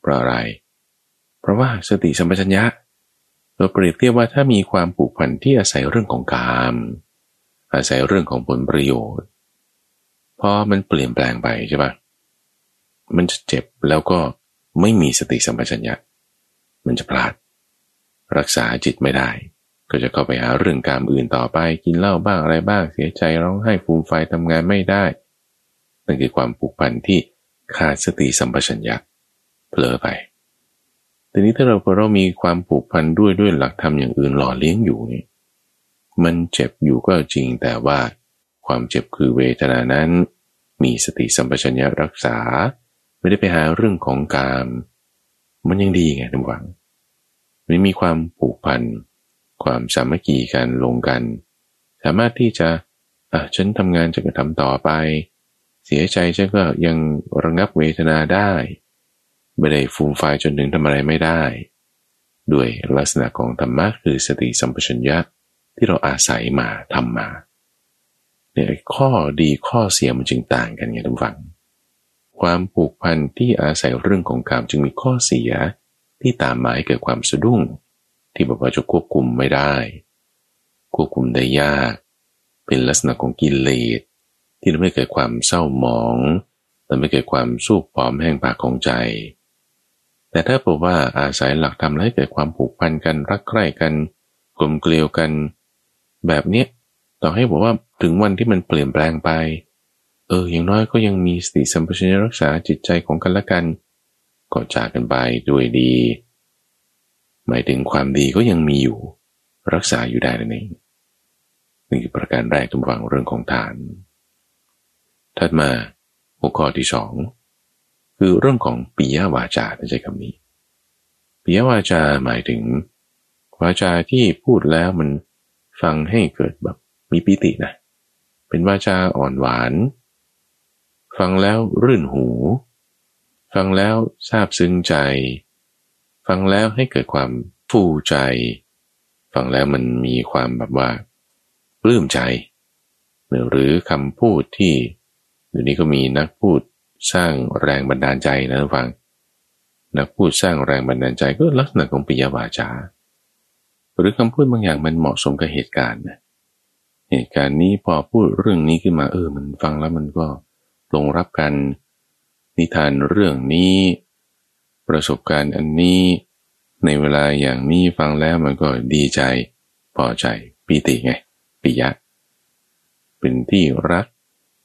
เพราะอะไร เพราะว่าสติสัมปชัญญะเราเปรียบเทียบว่าถ้ามีความผูกพันที่อาศัยเรื่องของกามอาศัยเรื่องของผลประโยชน์พอมันเปลี่ยนแปลงไปใช่ปะมันจะเจ็บแล้วก็ไม่มีสติสัมปชัญญะมันจะพลาด รักษาจิตไม่ได้ ก็จะเข้าไปหาเรื่องการอื่นต่อไปกินเหล้าบ้างอะไรบ้างเสียใจร้องไห้ฟูมไฟทำงานไม่ได้นั่นคือความผูกพันที่ขาดสติสัมปชัญญะเผลอไปทีนี้ถ้าเราเรามีความผูกพันด้วยด้วยหลักธรรมอย่างอื่นหล่อเลี้ยงอยู่นี่มันเจ็บอยู่ก็จริงแต่ว่า ความเจ็บคือเวทนานั้น มีสติสัมปชัญญะรักษา ไม่ได้ไปหาเรื่องของกาม มันยังดีไงทุกฝังมันมีความผูกพัน ความสามัคคีกันลงกัน สามารถที่จะอะฉันทำงานจะกระทำต่อไป เสียใจฉันก็ยังระงับเวทนาได้ไม่ได้ฟูมไฟจนถึงทำอะไรไม่ได้ ด้วยลักษณะของธรรมะคือสติสัมปชัญญะที่เราอาศัยมาทำมาเนี่ยข้อดีข้อเสียมันจึงต่างกันไงทุกฝัง ความผูกพันที่อาศัยเรื่องของกามจึงมีข้อเสียที่ตามมาให้เกิดความสะดุ้ง ที่บอกว่าจะควบคุมไม่ได้ ควบคุมได้ยาก เป็นลักษณะของกิเลสที่ทำให้เกิดความเศร้าหมองทำให้เกิดความสูบผอมแห้งปากของใจ แต่ถ้าบอกว่าอาศัยหลักธรรมให้เกิดความผูกพันกันรักใคร่กันกลมเกลียวกัน แบบเนี้ยต่อให้บอกว่าถึงวันที่มันเปลี่ยนแปลงไป เออ อย่างน้อยก็ยังมีสติสัมปชัญญะรักษาจิตใจของกันและกัน ก็จากกันไปด้วยดี หมายถึงความดีก็ยังมีอยู่ รักษาอยู่ได้นั่นเองนี่คือประการแรกทุกฝังเรื่องของทาน ถัดมาหัวข้อที่สองคือเรื่องของปิยวาจาใช้คำนี้ปิยวาจาหมายถึง วาจาที่พูดแล้วมันฟังให้เกิดแบบมีปิตินะ เป็นวาจาอ่อนหวาน ฟังแล้วรื่นหู ฟังแล้วซาบซึ้งใจ ฟังแล้วให้เกิดความฟูใจ ฟังแล้วมันมีความแบบว่าปลื้มใจ หรือคำพูดที่เดี๋ยวนี้ก็มีนักพูดสร้างแรงบันดาลใจนะฟัง นักพูดสร้างแรงบันดาลใจก็ลักษณะของปิยวาจา หรือคำพูดบางอย่างมันเหมาะสมกับเหตุการณ์นะเหตุการณ์นี้พอพูดเรื่องนี้ขึ้นมาเออ มันฟังแล้วมันก็ลงรับกันนิทานเรื่องนี้ ประสบการณ์อันนี้ ในเวลาอย่างนี้ฟังแล้วมันก็ดีใจ พอใจปีติไงปิยะ เป็นที่รัก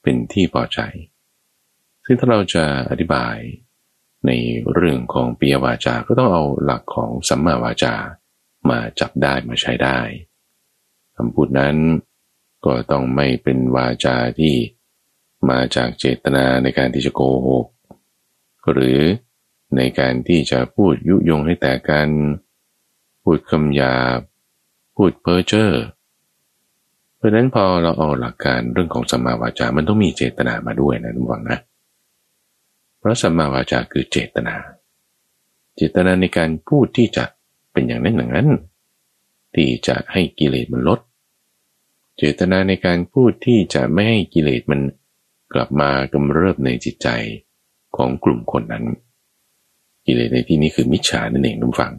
เป็นที่พอใจ ซึ่งถ้าเราจะอธิบายในเรื่องของปียวาจา ก็ต้องเอาหลักของสัมมาวาจามาจับได้มาใช้ได้คำพูดนั้นก็ต้องไม่เป็นวาจาที่มาจากเจตนาในการที่จะโกหก หรือ ในการที่จะพูดยุยงให้แต่กัน พูดคำหยาบ พูดเพ้อเจ้อเพราะนั้นพอเราเอาหลักการเรื่องของสัมมาวาจา มันต้องมีเจตนามาด้วยนะทุกฝังนะ เพราะสัมมาวาจาคือเจตนา เจตนาในการพูดที่จะเป็นอย่างนั้นอย่างนั้น ที่จะให้กิเลสมันลด เจตนาในการพูดที่จะไม่ให้กิเลสมันกลับมากำเริบในจิตใจของกลุ่มคนนั้น กิเลสในที่นี้คือมิจฉานั่นเองทุกฝัง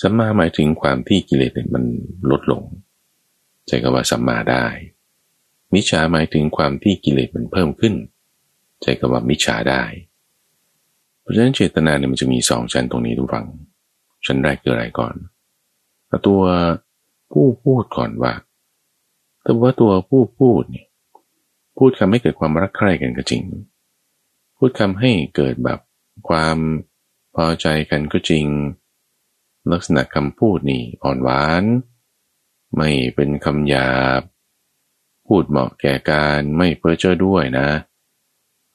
สัมมาหมายถึงความที่กิเลสมันลดลงใจก็ว่าสัมมาได้ มิจฉาหมายถึงความที่กิเลสมันเพิ่มขึ้นใจก็ว่ามิจฉาได้ เพราะฉะนั้นเจตนาเนี่ยมันจะมีสองชั้นตรงนี้ทุกฝัง ชั้นแรกคืออะไรก่อนตัวผู้พูดก่อนว่าแต่ว่าตัวผู้พูดเนี่ยพูดคำให้เกิดความรักใคร่กันก็จริง พูดคำให้เกิดแบบความ พอใจกันก็จริง ลักษณะคำพูดนี่อ่อนหวาน ไม่เป็นคำหยาบ พูดเหมาะแก่การไม่เพ้อเจ้อด้วยนะ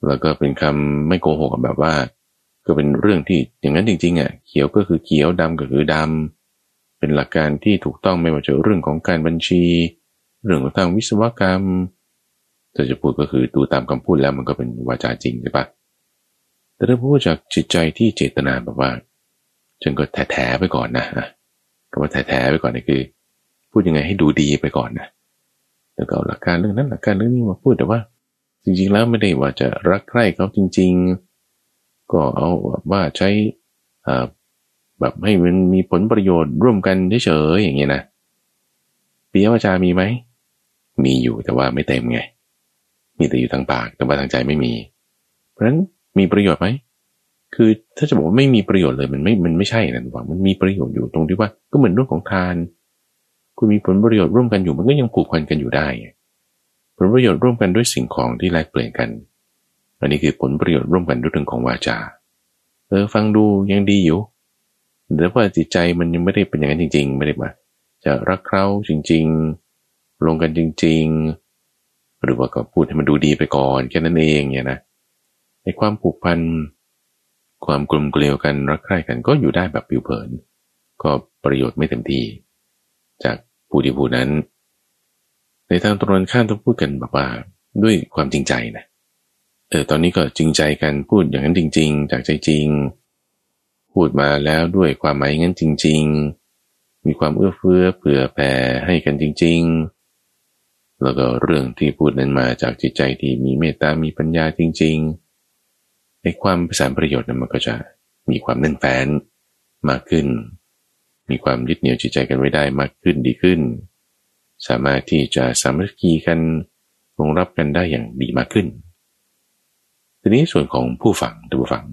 แล้วก็เป็นคำไม่โกหกแบบว่า ก็เป็นเรื่องที่อย่างนั้นจริงๆอะเขียวก็คือเขียวดำก็คือดำเป็นหลักการที่ถูกต้องไม่ว่าจะเรื่องของการบัญชี เรื่องของทางวิศวกรรมถ้าจะพูดก็คือดูตามคำพูดแล้วมันก็เป็นวาจาจริงใช่ปะ แต่ถ้าพูดจากจิตใจที่เจตนาแบบว่าฉันก็แถๆไปก่อนนะก็ว่าแถๆไปก่อนนี่คือ พูดยังไงให้ดูดีไปก่อนนะแล้วก็เอาหลักการเรื่องนั้นหลักการเรื่องนี้มาพูดแต่ว่า จริงๆแล้วไม่ได้ว่าจะรักใคร่เขาจริง ๆ ก็เอาว่าใช้แบบให้มันมีผลประโยชน์ร่วมกันเฉยๆอย่างเงี้ยนะปียวาจามีไหมมีอยู่แต่ว่าไม่เต็มไง มีแต่อยู่ทางปากแต่ว่าทางใจไม่มี เพราะฉะนั้น มีประโยชน์ไหม คือถ้าจะบอกว่าไม่มีประโยชน์เลยมันไม่ มันไม่ใช่นะว่ามันมีประโยชน์อยู่ตรงที่ว่าก็เหมือนเรื่องของทาน คุณมีผลประโยชน์ร่วมกันอยู่มันก็ยังผูกพันกันอยู่ได้ ผลประโยชน์ร่วมกันด้วยสิ่งของที่แลกเปลี่ยนกัน อันนี้คือผลประโยชน์ร่วมกันด้วยเรื่องของวาจา เออฟังดูยังดีอยู่แต่ว่าจิตใจมันยังไม่ได้เป็นอย่างนั้นจริง ๆ ไม่ได้มาจะรักเขาจริง ๆ ลงกันจริง ๆ หรือว่าก็พูดให้มันดูดีไปก่อนแค่นั้นเองเนี่ยนะ ในความผูกพัน ความกลมเกลียวกันรักใคร่กันก็อยู่ได้แบบผิวเผิน ก็ประโยชน์ไม่เต็มที่ จากผู้ที่ผู้นั้น ในทางตรงข้ามต้องพูดกันแบบว่าด้วยความจริงใจนะเออตอนนี้ก็จริงใจกันพูดอย่างนั้นจริง ๆ จากใจจริง พูดมาแล้วด้วยความหมายงั้นจริง ๆ มีความเอื้อเฟื้อเผื่อแผ่ให้กันจริง ๆ แล้วก็เรื่องที่พูดนั้นมาจากจิตใจที่มีเมตตามีปัญญาจริง ๆ ในความประสานประโยชน์นั้นมันก็จะมีความแน่นแฟ้นมากขึ้น มีความยึดเหนี่ยวจิตใจกันไว้ได้มากขึ้นดีขึ้น สามารถที่จะสามัคคีกันรองรับกันได้อย่างดีมากขึ้น ทีนี้ส่วนของผู้ฟังตัวฟัง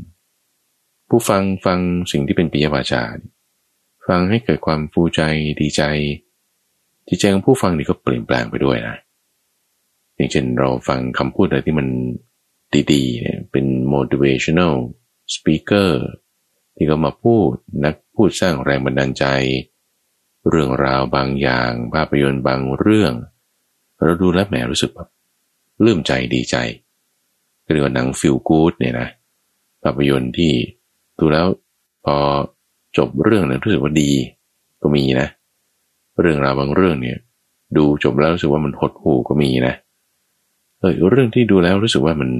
ผู้ฟังฟังสิ่งที่เป็นปิยวาจา ฟังให้เกิดความฟูใจดีใจ จิตใจของผู้ฟังนี่ก็เปลี่ยนแปลงไปด้วยนะ อย่างเช่นเราฟังคำพูดอะไรที่มัน ดีๆเนี่ยเป็น motivational speaker ที่เขามาพูดนักพูดสร้างแรงบันดาลใจ เรื่องราวบางอย่าง ภาพยนตร์บางเรื่อง เราดูแล้วแหมรู้สึกแบบเลื่มใจดีใจเรียกว่าหนังฟิลกู๊ดเนี่ยนะภาพยนตร์ที่ดูแล้วพอจบเรื่องเนี่ยรู้สึกว่าดีก็มีนะ เรื่องราวบางเรื่องเนี่ย ดูจบแล้วรู้สึกว่ามันหดหู่ก็มีนะเออเรื่องที่ดูแล้วรู้สึกว่ามัน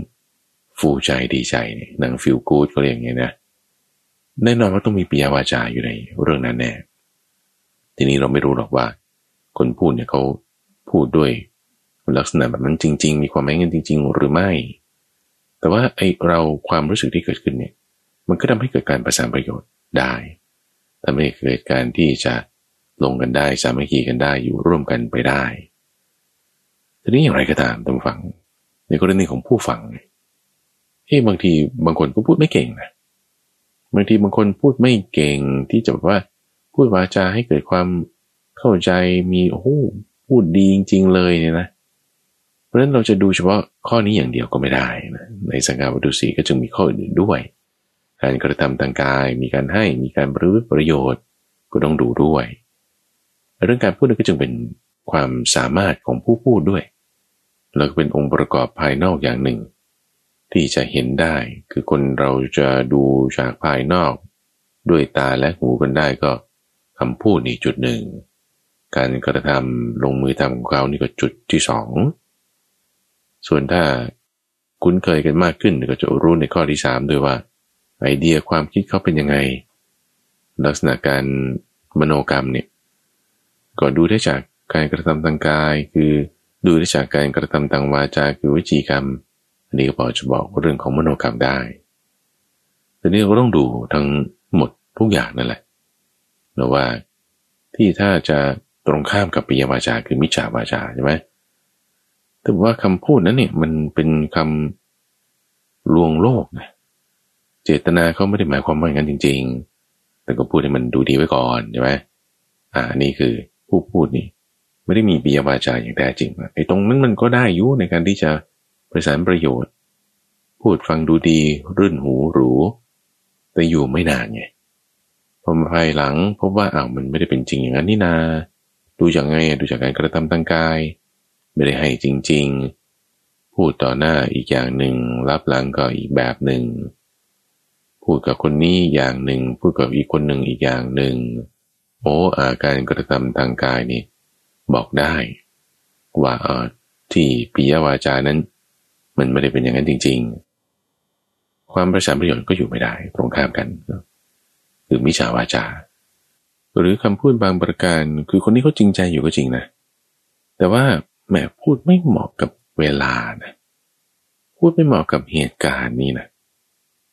ฟูใจดีใจเนี่ยหนังฟิลกูดก็เรียกอย่างนี้นะแน่นอนว่าต้องมีปิยวาจาอยู่ในเรื่องนั้นแน่ ทีนี้เราไม่รู้หรอกว่า คนพูดเนี่ยเขาพูดด้วยลักษณะแบบนั้นจริง ๆ มีความหมายกันจริง ๆ หรือไม่ แต่ว่าไอเราความรู้สึกที่เกิดขึ้นเนี่ย มันก็ทำให้เกิดการประสานประโยชน์ได้ทำให้เกิดการที่จะลงกันได้สามัคคีกันได้อยู่ร่วมกันไปได้ ทีนี้อย่างไรก็ตามต้องฟัง ในกรณีของผู้ฟังเฮ้บางทีบางคนก็พูดไม่เก่งนะบางทีบางคนพูดไม่เก่งที่จะแบบว่า พูดวาจาให้เกิดความเข้าใจมีโอ้โหพูดดีจริง ๆ เลยเนี่ยนะเพราะฉะนั้นเราจะดูเฉพาะข้อนี้อย่างเดียวก็ไม่ได้นะในสังฆาวัตถุสีก็จึงมีข้ออื่นด้วย การกระทำทางกายมีการให้มีการประโยชน์ประโยชน์ก็ต้องดูด้วย เรื่องการพูดก็จึงเป็นความสามารถของผู้พูดด้วยแล้วก็เป็นองค์ประกอบภายนอกอย่างหนึ่ง ที่จะเห็นได้ คือคนเราจะดูจากภายนอก ด้วยตาและหูกันได้ก็คำพูดนี่จุดหนึ่ง การกระทำลงมือทำของเขานี่ก็จุดที่สองส่วนถ้าคุ้นเคยกันมากขึ้นก็จะรู้ในข้อที่สามด้วยว่า ไอเดียความคิดเขาเป็นยังไง ลักษณะการมโนกรรมเนี่ยก็ดูได้จากการกระทำทางกาย คือดูได้จากการกระทำทางวาจาคือวิจีกรรม นนี้ก็พอจะบอกเรื่องของมโนกรรมได้ทีนี้เราต้องดูทั้งหมดทุกอย่างนั่นแหละนะว่าที่ถ้าจะตรงข้ามกับปิยวาจาคือมิจฉาวาจาใช่ไหมแต่ว่าคำพูดนั้นเนี่ยมันเป็นคำลวงโลกนะเจตนาเขาไม่ได้หมายความว่าอย่างนั้นจริง ๆ แต่ก็พูดให้มันดูดีไว้ก่อนใช่ไหมอ่านี่คือผู้พูดนี่ไม่ได้มีปียวาจาอย่างแท้จริงไอ้ตรงนั้นมันก็ได้ยุ่ในการที่จะ ประสานประโยชน์ พูดฟังดูดีรื่นหูหรู แต่อยู่ไม่นานไงพอมาภายหลังพบว่าอ้าวมันไม่ได้เป็นจริงอย่างนั้นนี่นา ดูจากไงดูจากการกระทำทางกาย ไม่ได้ให้จริง ๆ พูดต่อหน้าอีกอย่างหนึ่งรับหลังก็อีกแบบหนึ่ง พูดกับคนนี้อย่างหนึ่ง พูดกับอีกคนหนึ่งอีกอย่างหนึ่งโอ้อาการกระทำทางกายนี่บอกได้ ว่าที่ปิยวาจานั้น มันไม่ได้เป็นอย่างนั้นจริง ๆ ความประสานประโยชน์ก็อยู่ไม่ได้ ตรงข้ามกันหรือมิจฉาวาจา หรือคำพูดบางประการ คือคนนี้เขาจริงใจอยู่ก็จริงนะ แต่ว่าแหมพูดไม่เหมาะกับเวลานะ พูดไม่เหมาะกับเหตุการณ์นี้นะ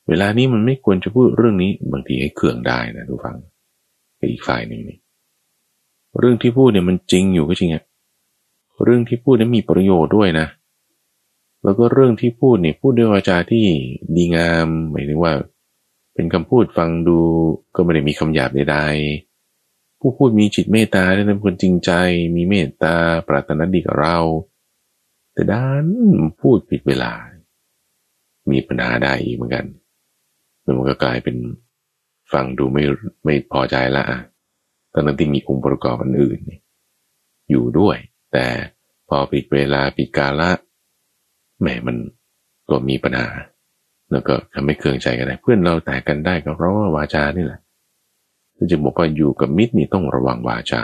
เวลานี้มันไม่ควรจะพูดเรื่องนี้บางทีให้เคืองได้นะทุกฟังอีกฝ่ายหนึ่งนี่เรื่องที่พูดเนี่ยมันจริงอยู่ก็จริงอะเรื่องที่พูดนั้นมีประโยชน์ด้วยนะ แล้วก็เรื่องที่พูดเนี่ยพูดด้วยวาจาที่ดีงามหมายถึงว่า เป็นคำพูดฟังดูก็ไม่ได้มีคำหยาบใดๆผู้พูดมีจิตเมตตาเป็นคนจริงใจ มีเมตตาปรารถนาดีกับเรา แต่ด้านพูดผิดเวลา มีปัญหาได้อีกเหมือนกันมันก็กลายเป็นฟังดูไม่ไม่พอใจละตอนนั้นที่มีองค์ประกอบอันอื่นอยู่ด้วย แต่พอผิดเวลาผิดกาละ แหมมันก็มีปัญหา แล้วก็ทำให้เคืองใจกันได้เพื่อนเราแตกกันได้ก็เพราะว่าวาจานี่แหละจะบอกว่าอยู่กับมิตรนี่ต้องระวังวาจา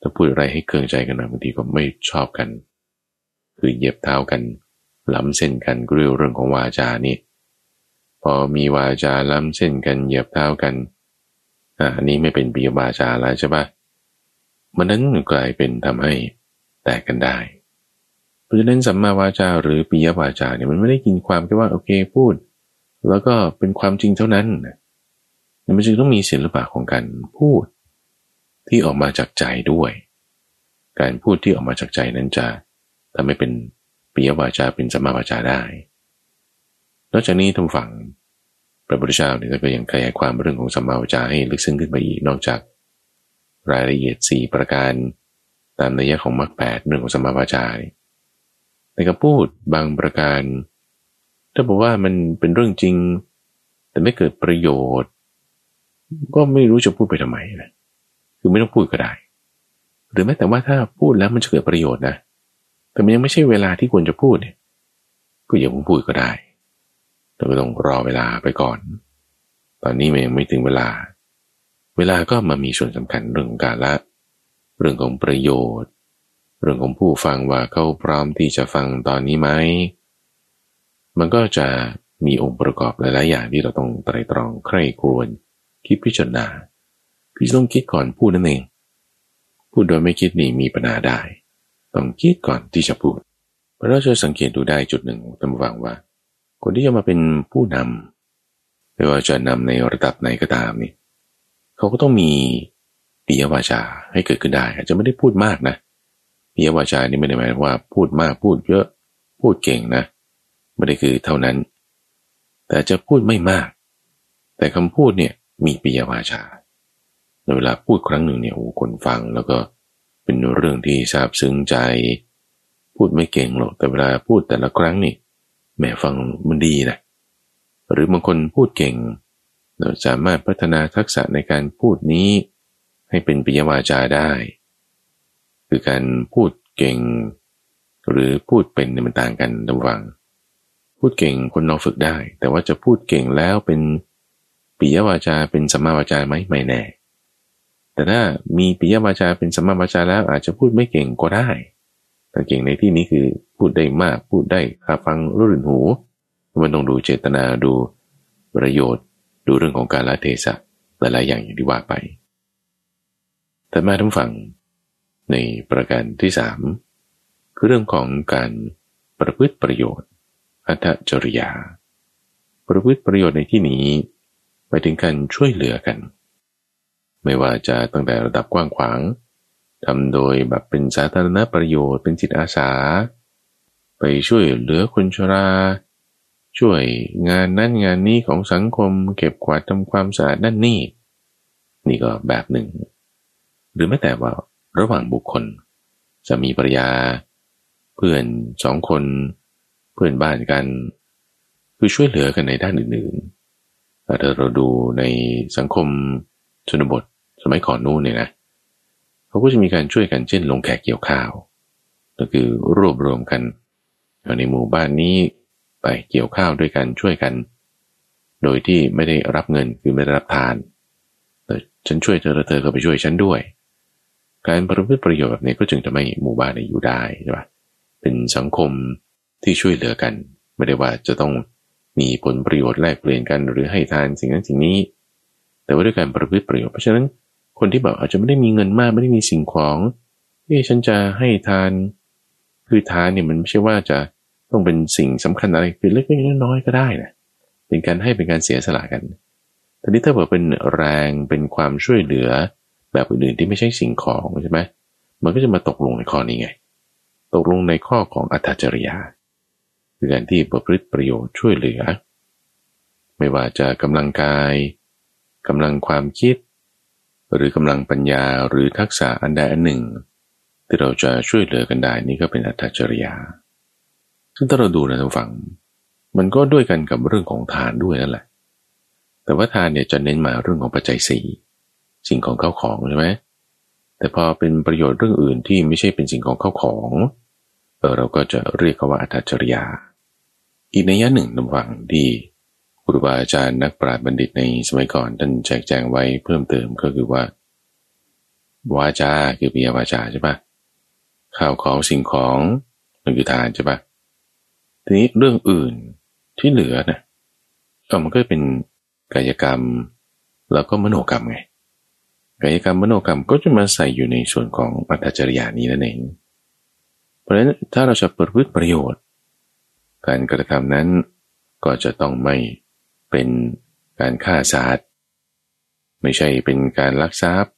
ถ้าพูดอะไรให้เคืองใจกันหน่อยบางทีก็ไม่ชอบกัน คือเหยียบเท้ากันล้ำเส้นกันเรื่องเรื่องของวาจานี่พอมีวาจาล้ำเส้นกันเหยียบเท้ากันอันนี้ไม่เป็นปีวาจาแล้วใช่ปะมันนั้นกลายเป็นทำให้แตกกันได้ ราะฉะนั้นสัมมาวาจาหรือปียวาจาเนี่ยมันไม่ได้กินความแค่ว่าโอเคพูด แล้วก็เป็นความจริงเท่านั้นมันจึงต้องมีศิลปะของการพูด ที่ออกมาจากใจด้วย การพูดที่ออกมาจากใจนั้นจะทำให้เป็นปียวาจาเป็นสัมมาวาจาได้ นอกจากนี้ทุกฝั่งพระพุทธเจ้าเนี่ยก็ยังขยายความเรื่องของสัมมาวาจาให้ลึกซึ้งขึ้นไปอีกนอกจากรายละเอียด 4 ประการ ตามนัยของมรรคแปดเรื่องของสัมมาวาจาใน การพูดบางประการ ถ้าบอกว่ามันเป็นเรื่องจริง แต่ไม่เกิดประโยชน์ ก็ไม่รู้จะพูดไปทำไมนะคือไม่ต้องพูดก็ได้ หรือแม้แต่ว่าถ้าพูดแล้วมันจะเกิดประโยชน์นะ แต่มันยังไม่ใช่เวลาที่ควรจะพูดเนี่ย ก็อย่าเพิ่งพูดก็ได้เราก็ต้องรอเวลาไปก่อน ตอนนี้มันยังไม่ถึงเวลา เวลาก็มามีส่วนสำคัญเรื่องการละ เรื่องของประโยชน์ เรื่องของผู้ฟังว่าเขาพร้อมที่จะฟังตอนนี้ไหม มันก็จะมีองค์ประกอบหลาย ๆ อย่างที่เราต้องไตรตรองใคร่ครวญคิดพิจารณาพี่ต้องคิดก่อนพูดนั่นเอง พูดโดยไม่คิดนี่มีปัญหาได้ ต้องคิดก่อนที่จะพูดเราะเราจะสังเกตดูได้จุดหนึ่งตำวังว่า คนที่จะมาเป็นผู้นำไม่ว่าจะนำในระดับไหนก็ตามนี่เขาก็ต้องมีปิยวาจาให้เกิดขึ้นได้ อาจจะไม่ได้พูดมากนะ ปิยวาจานี่ไม่ได้หมายว่าพูดมากพูดเยอะ พูดเก่งนะ ไม่ได้คือเท่านั้น แต่จะพูดไม่มาก แต่คำพูดเนี่ยมีปิยวาจาในเวลาพูดครั้งหนึ่งเนี่ยโอ้คนฟังแล้วก็เป็นเรื่องที่ซาบซึ้งใจ พูดไม่เก่งหรอกแต่เวลาพูดแต่ละครั้งนี่แม่ฟังมันดีนะหรือบางคนพูดเก่ง เราสามารถพัฒนาทักษะในการพูดนี้ ให้เป็นปิยวาจาได้ คือการพูดเก่ง หรือพูดเป็นมันต่างกันระหว่างพูดเก่งคนเราฝึกได้ แต่ว่าจะพูดเก่งแล้วเป็นปิยวาจาเป็นสัมมาวาจาไหมไม่แน่ แต่ถ้ามีปิยวาจาเป็นสมมาวาจาแล้วอาจจะพูดไม่เก่งก็ได้แต่เก่งในที่นี้คือพูดได้มากพูดได้าฟังรื่นหู มันต้องดูเจตนาดูประโยชน์ ดูเรื่องของการละเทศะหลายๆอย่างอย่างที่ว่าไป แต่มาทั้งฝั่ง ในประการที่สามคือเรื่องของการประพฤติประโยชน์อัตจริยา ประพฤติประโยชน์ในที่นี้ไปถึงการช่วยเหลือกัน ไม่ว่าจะตั้งแต่ระดับกว้างขวางทำโดยแบบเป็นสาธารณประโยชน์เป็นจิตอาสา ไปช่วยเหลือคนชรา ช่วยงานนั่นงานนี้ของสังคมเก็บกวาดทำความสะอาดนั่นนี่ นี่ก็แบบหนึ่ง หรือแม้แต่ว่า ระหว่างบุคคลจะมีปริยา เพื่อนสองคน เพื่อนบ้านกัน คือช่วยเหลือกันในด้านอื่นๆถ้าเราดูในสังคมชนบทสมัยก่อนนู้นเนี่ยนะเขาก็จะมีการช่วยกันเช่นลงแขกเกี่ยวข้าว ก็คือรวบรวมกันในหมู่บ้านนี้ไปเกี่ยวข้าวด้วยกันช่วยกัน โดยที่ไม่ได้รับเงินคือไม่ได้รับทานแต่ฉันช่วยเธอเธอก็ไปช่วยฉันด้วย การประพฤติประโยชน์แบบนี้ก็จึงจะไม่หมู่บ้านอยู่ได้ใช่ปะเป็นสังคมที่ช่วยเหลือกัน ไม่ได้ว่าจะต้องมีผลประโยชน์แลกเปลี่ยนกันหรือให้ทานสิ่งนั้นสิ่งนี้ แต่ว่าด้วยการประพฤติประโยชน์เพราะฉะนั้นคนที่แบบอาจจะไม่ได้มีเงินมากไม่ได้มีสิ่งของที่ฉันจะให้ทานคือทานเนี่ยมันไม่ใช่ว่าจะต้องเป็นสิ่งสำคัญอะไรคือเล็กๆน้อยๆก็ได้นะเป็นการให้เป็นการเสียสละกันแต่นี้ถ้าบอกเป็นแรงเป็นความช่วยเหลือ แบบอื่นๆที่ไม่ใช่สิ่งของใช่ไหมมันก็จะมาตกลงในข้อนี้ไง ตกลงในข้อของอัตจริยาคือการที่ประพฤติประโยชน์ช่วยเหลือ ไม่ว่าจะกำลังกายกำลังความคิด หรือกำลังปัญญาหรือทักษะอันใดอันหนึ่ง ที่เราจะช่วยเหลือกันได้นี่ก็เป็นอัตจริยา ซึ่งถ้าเราดูนะท่านฟังมันก็ด้วยกันกับเรื่องของทานด้วยนั่นแหละ แต่ว่าทานเนี่ยจะเน้นมาเรื่องของปัจจัยสี่ สิ่งของเข้าของใช่ไหมแต่พอเป็นประโยชน์เรื่องอื่นที่ไม่ใช่เป็นสิ่งของเข้าของเออเราก็จะเรียกว่าอัตจริยา อีกในยะหนึ่งระหว่างที่ครูบาอาจารย์นักปราชญ์บัณฑิตในสมัยก่อนท่านแจกแจงไว้เพิ่มเติมก็คือว่า วาจาคือปิยวาจาใช่ปะข้าวของสิ่งของมันคือทานใช่ปะทีนี้เรื่องอื่นที่เหลือนะก็มันก็เป็นกายกรรม แล้วก็มโนกรรมไง กายกรรมมโนกรรมก็จะมาใส่อยู่ในส่วนของอัตจริยานี้นั่นเอง เพราะฉะนั้นถ้าเราจะประพฤติประโยชน์ การกระทำนั้นก็จะต้องไม่เป็นการฆ่าสัตว์ไม่ใช่เป็นการลักทรัพย์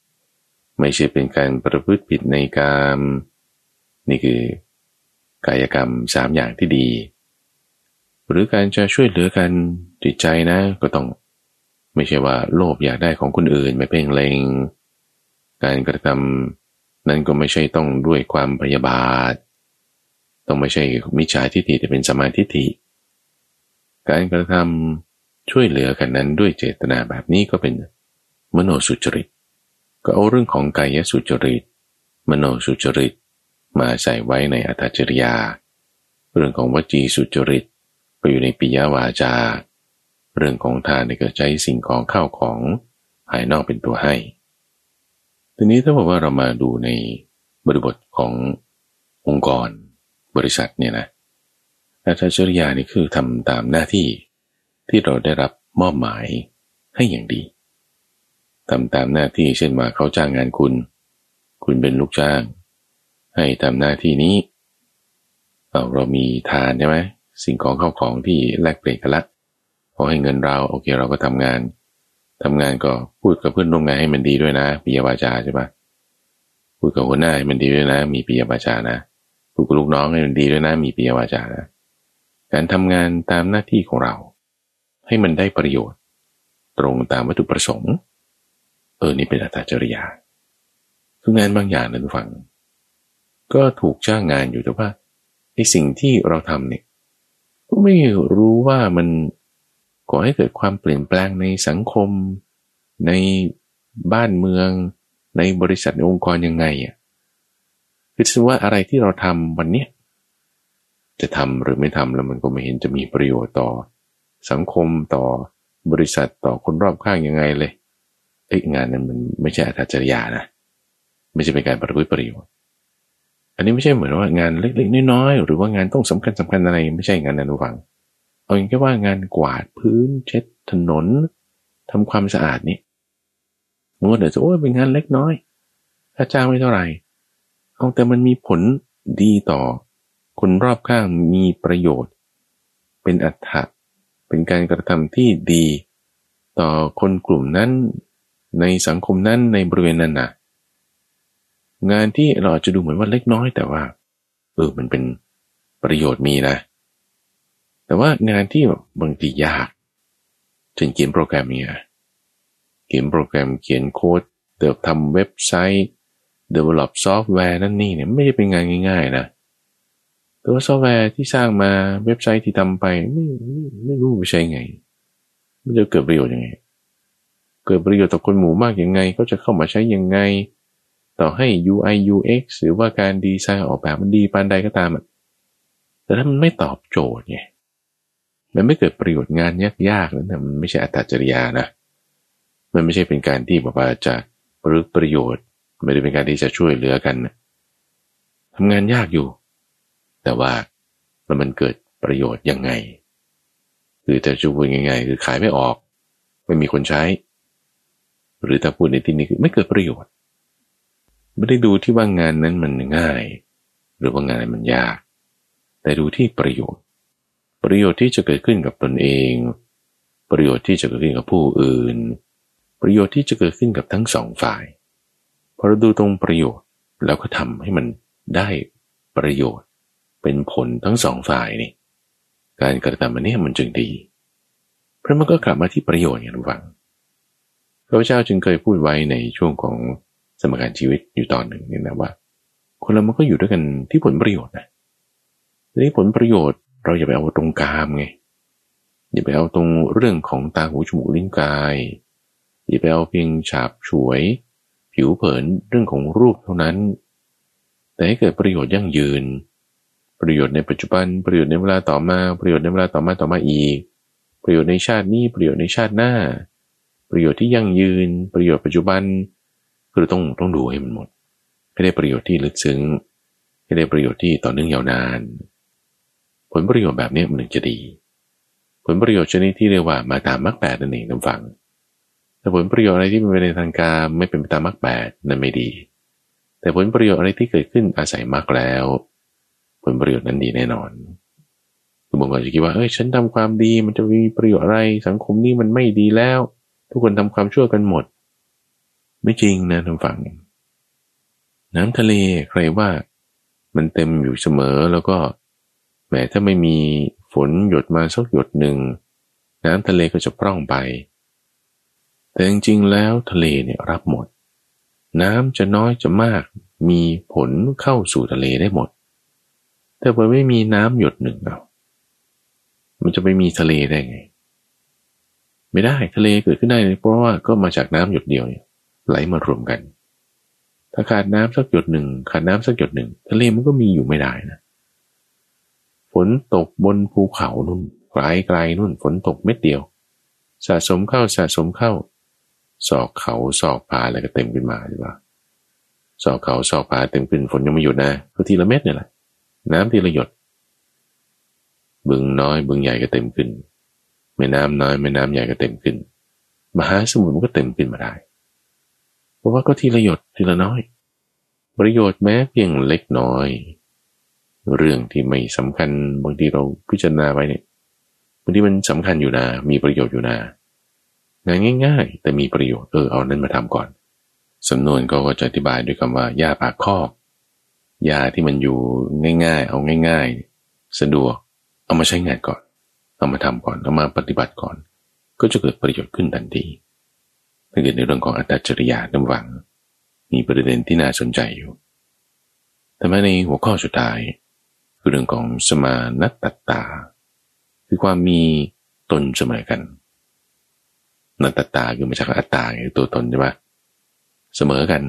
ไม่ใช่เป็นการประพฤติผิดในกรรมนี่คือกายกรรมสามอย่างที่ดี หรือการจะช่วยเหลือกันจิตใจนะก็ต้อง ไม่ใช่ว่าโลภอยากได้ของคนอื่นไม่เพ่งเลง การกระทำนั้นก็ไม่ใช่ต้องด้วยความพยาบาท ต้องไม่ใช่มิจฉาทิฏฐิแต่เป็นสมาธิฐิ การกระทำช่วยเหลือกันนั้นด้วยเจตนาแบบนี้ก็เป็นมโนสุจริต ก็เอาเรื่องของกายสุจริต มโนสุจริต มาใส่ไว้ในอัตจริยา เรื่องของวจีสุจริต ก็อยู่ในปิยวาจา เรื่องของทานในกระใจสิ่งของเข้าของภายนอกเป็นตัวให้ ทีนี้ถ้าบอกว่าเรามาดูในบริบทขององค์กรบริษัทเนี่ยนะอาจริยานี่คือทำตามหน้าที่ที่เราได้รับมอบหมายให้อย่างดีทำตามหน้าที่เช่นว่าเขาจ้างงานคุณ คุณเป็นลูกจ้าง ให้ทำหน้าที่นี้เราเรามีทานใช่ไหมสิ่งของเข้าของที่แลกเปลี่ยนกันละ พอให้เงินเราโอเคเราก็ทำงานทำงานก็พูดกับเพื่อนร่วมงานให้มันดีด้วยนะปิยวาจาใช่ปะพูดกับหัวหน้าให้มันดีด้วยนะ มีปิยวาจานะพูดกับลูกน้องให้มันดีด้วยนะ มีปิยวาจานะการทำงานตามหน้าที่ของเรา ให้มันได้ประโยชน์ ตรงตามวัตถุประสงค์ เออนี่เป็นอัตจริยาทุกงานบางอย่างนะทุกฝัง ก็ถูกจ้างงานอยู่แต่ว่าไอ้สิ่งที่เราทำเนี่ยก็ไม่รู้ว่ามัน ก่อให้เกิดความเปลี่ยนแปลงในสังคม ในบ้านเมือง ในบริษัทในองค์กรยังไงอะคือว่าอะไรที่เราทำวันเนี้ยจะทำหรือไม่ทำแล้วมันก็ไม่เห็นจะมีประโยชน์ต่อ สังคมต่อบริษัทต่อคนรอบข้างยังไงเลยเอ้งานนั้นมันไม่ใช่อัตจริยานะ ไม่ใช่เป็นการประพฤติประโยชน์อันนี้ไม่ใช่เหมือนว่างานเล็กๆน้อยๆหรือว่างานต้องสำคัญสำคัญอะไรไม่ใช่งานนั้นฟัง เอาอย่างแค่ว่างานกวาดพื้นเช็ดถนนทำความสะอาดนี่มันก็เดี๋ยวจะโอ้ยเป็นงานเล็กน้อยค่าจ้างไม่เท่าไหร่เอาแต่มันมีผลดีต่อ คนรอบข้างมีประโยชน์ เป็นอัตถะเป็นการกระทำที่ดี ต่อคนกลุ่มนั้น ในสังคมนั้นในบริเวณนั้นนะงานที่เราอาจจะดูเหมือนว่าเล็กน้อยแต่ว่าเออมันเป็นประโยชน์มีนะ แต่ว่างานที่บางทียากเช่นเขียนโปรแกรมเนี่ยเขียนโปรแกรมเขียนโค้ดเติบทำเว็บไซต์ develop ซอฟต์แวร์นั่นนี่เนี่ยไม่ใช่เป็นงานง่ายๆนะตัวซอฟต์แวร์ที่สร้างมาเว็บไซต์ที่ทำไปไม่ไม่ไม่รู้ไปใช้ไง มันจะเกิดประโยชน์ยังไง เกิดประโยชน์ต่อคนหมู่มากยังไงเขาจะเข้ามาใช้ยังไง ต่อให้ UI UX หรือว่าการดีไซน์ออกแบบมันดีปานใดก็ตามแต่ถ้ามันไม่ตอบโจทย์ไง มันไม่เกิดประโยชน์งานยากๆนั้นมันไม่ใช่อัตถจริยานะ มันไม่ใช่เป็นการที่บอกว่าจะปรึกประโยชน์ ไม่ได้เป็นการที่จะช่วยเหลือกันทำงานยากอยู่ แต่ว่าแล้วมันเกิดประโยชน์ยังไง คือจะจูพูดง่ายๆคือขายไม่ออก ไม่มีคนใช้ หรือถ้าพูดในที่นี้คือไม่เกิดประโยชน์ ไม่ได้ดูที่ว่างานนั้นมันง่าย หรือว่างานมันยาก แต่ดูที่ประโยชน์ ประโยชน์ที่จะเกิดขึ้นกับตนเอง ประโยชน์ที่จะเกิดขึ้นกับผู้อื่น ประโยชน์ที่จะเกิดขึ้นกับทั้งสองฝ่ายพอเราดูตรงประโยชน์แล้วก็ทำให้มันได้ประโยชน์เป็นผลทั้งสองฝ่ายนี่การกระทำอันนี้มันจึงดี เพราะมันก็กลับมาที่ประโยชน์อย่างฟังพระเจ้าจึงเคยพูดไว้ในช่วงของสมการชีวิตอยู่ตอนหนึ่งนี่นะว่า คนเรามันก็อยู่ด้วยกันที่ผลประโยชน์นะทีผลประโยชน์ เราอย่าไปเอาตรงกามไงอย่าไปเอาตรงเรื่องของตาหูจมูกลิ้นกาย อย่าไปเอาเพียงฉาบฉวย ผิวเผินเรื่องของรูปเท่านั้น แต่ให้เกิดประโยชน์ยั่งยืน ประโยชน์ในปัจจุบันประโยชน์ในเวลาต่อมา ประโยชน์ในเวลาต่อมาต่อมาอีก ประโยชน์ในชาตินี้ประโยชน์ในชาติหน้า ประโยชน์ที่ยั่งยืน ประโยชน์ปัจจุบันคือต้องต้องดูให้มันหมดให้ได้ประโยชน์ที่ลึกซึ้งให้ได้ประโยชน์ที่ต่อเนื่องยาวนาน ผลประโยชน์แบบนี้มันถึงจะดี ผลประโยชน์ชนิดที่เรียกว่ามาตามมรรคแปดนั่นเองท่านฟังแต่ผลประโยชน์อะไรที่เป็นไปในทางการไม่เป็นไปตามมรรคแปดนั่นไม่ดี แต่ผลประโยชน์อะไรที่เกิดขึ้นอาศัยมรรคแล้ว ผลประโยชน์นั้นดีแน่นอนคือบางคนจะคิดว่าเอ้ยฉันทำความดีมันจะมีประโยชน์อะไร สังคมนี้มันไม่ดีแล้ว ทุกคนทำความชั่วกันหมด ไม่จริงนะท่านฟัง น้ำทะเลใครว่า มันเต็มอยู่เสมอแล้วก็ แม้ถ้าไม่มีฝนหยดมาสักหยดหนึ่ง น้ำทะเลก็จะพร่องไป แต่จริงๆแล้วทะเลเนี่ยรับหมด น้ำจะน้อยจะมากมีผลเข้าสู่ทะเลได้หมด แต่พอไม่มีน้ำหยดหนึ่งเอามันจะไปมีทะเลได้ไง ไม่ได้ทะเลเกิดขึ้นได้เพราะว่าก็มาจากน้ำหยดเดียวเนี่ยไหลมารวมกันถ้าขาดน้ำสักหยดหนึ่งขาดน้ำสักหยดหนึ่งทะเลมันก็มีอยู่ไม่ได้นะ ฝนตกบนภูเขานุ่นไกลไกลนุ่นฝนตกเม็ดเดียว สะสมเข้าสะสมเข้าสอกเขาสอกผาอะไรก็เต็มขึ้นมาใช่ปะสอกเขาสอกผาเต็มขึ้นฝนยังไม่หยุดนะก็ทีละเม็ดเนี่ยแหละน้ำทีละหยด บึงน้อยบึงใหญ่ก็เต็มขึ้นแม่น้ำน้อยแม่น้ำใหญ่ก็เต็มขึ้น มหาสมุทรมันก็เต็มขึ้นมาได้ เพราะว่าก็ทีละหยดทีละน้อย ประโยชน์แม้เพียงเล็กน้อย เรื่องที่ไม่สำคัญบางทีเราพิจารณาไปเนี่ยบางทีมันสำคัญอยู่นะ มีประโยชน์อยู่นะงานง่าย ๆ แต่มีประโยชน์เออเอานั้นมาทำก่อนสำนวนก็จะอธิบายด้วยคำว่ายาปากคอกยาที่มันอยู่ง่าย ๆ เอาง่าย ๆ สะดวกเอามาใช้งานก่อน เอามาทำก่อนเอามาปฏิบัติก่อน ก็จะเกิดประโยชน์ขึ้นทันทีถ้าเกิดในเรื่องของอัตจริยาน้ำหวัง มีประเด็นที่น่าสนใจอยู่แต่มาในหัวข้อสุดท้าย คือเรื่องของสมานัตตา คือความมีตนเสมอกัน นัตตาคือมาจากอัตตาไงตัวตนใช่ปะเสมอกัน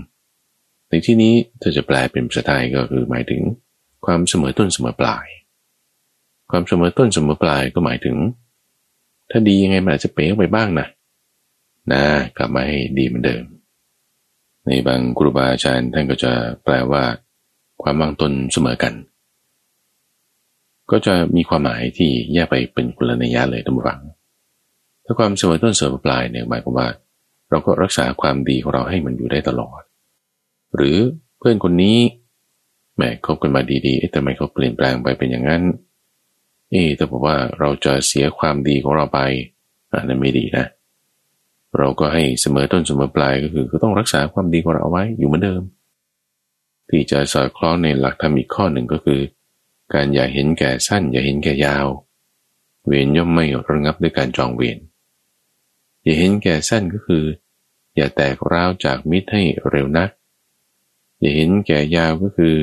ในที่นี้ถ้าจะแปลเป็นภาษาไทยก็คือหมายถึงความเสมอต้นเสมอปลาย ความเสมอต้นเสมอปลายก็หมายถึง ถ้าดียังไงมันอาจจะเป๋ไปบ้างนะนะกลับมาให้ดีเหมือนเดิม ในบางครูบาอาจารย์ท่านก็จะแปลว่า ความวางตนเสมอกัน ก็จะมีความหมายที่แยกไปเป็นกุลนัยยะเลยทั้งฝัง ถ้าความเสมอต้นเสมอปลายเนี่ยหมายความว่า เราก็รักษาความดีของเราให้มันอยู่ได้ตลอด หรือเพื่อนคนนี้แหมคบกันมาดีๆแต่ไมเขาเปลี่ยนแปลงไปเป็นอย่างนั้น เอ๊แต่บอกว่าเราจะเสียความดีของเราไปอันนั้นไม่ดีนะ เราก็ให้เสมอต้นเสมอปลายก็คือ ก็ต้องรักษาความดีของเราเอาไว้อยู่เหมือนเดิม ที่จะสอดคล้องในหลักธรรมอีกข้อหนึ่งก็คือ การอย่าเห็นแก่สั้น อย่าเห็นแก่ยาว เวรย่อมไม่ระงับด้วยการจองเวรอย่าเห็นแก่สั้นก็คือ อย่าแตกร้าวจากมิตรให้เร็วนัก อย่าเห็นแก่ยาวก็คือ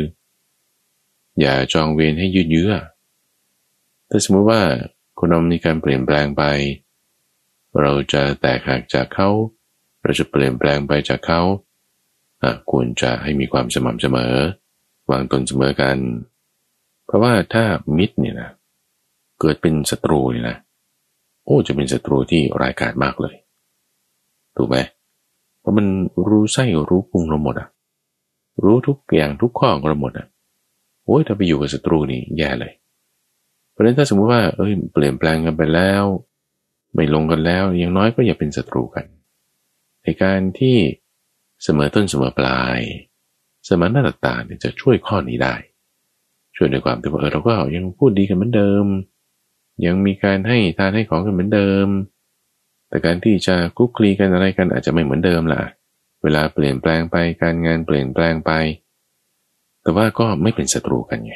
อย่าจองเวรให้ยืดเยื้อถ้าสมมติว่าคนเรามีการเปลี่ยนแปลงไป เราจะแตกหักจากเขา เราจะเปลี่ยนแปลงไปจากเขาควรจะให้มีความสม่ำเสมอ วางตนเสมอกัน เพราะว่าถ้ามิตรเนี่ยนะเกิดเป็นศัตรูเนี่ยนะโอ้จะเป็นศัตรูที่ร้ายกาจมากเลยถูกไหมเพราะมันรู้ไส้รู้พุงเราหมดอะ รู้ทุกอย่างทุกข้อของเราหมดอะโอ้ยถ้าไปอยู่กับศัตรูนี่แย่เลย เพราะฉะนั้นถ้าสมมติว่าเอ้ยเปลี่ยนแปลงกันไปแล้ว ไม่ลงกันแล้วอย่างน้อยก็อย่าเป็นศัตรูกันในการที่เสมอต้นเสมอปลายสมานหน้าตาเนี่ยจะช่วยข้อนี้ได้ ช่วยในความที่ว่าเออเราก็ยังพูดดีกันเหมือนเดิม ยังมีการให้ทานให้ของกันเหมือนเดิม แต่การที่จะคุกคลีกันอะไรกันอาจจะไม่เหมือนเดิมล่ะ เวลาเปลี่ยนแปลงไปการงานเปลี่ยนแปลงไป แต่ว่าก็ไม่เป็นศัตรูกันไง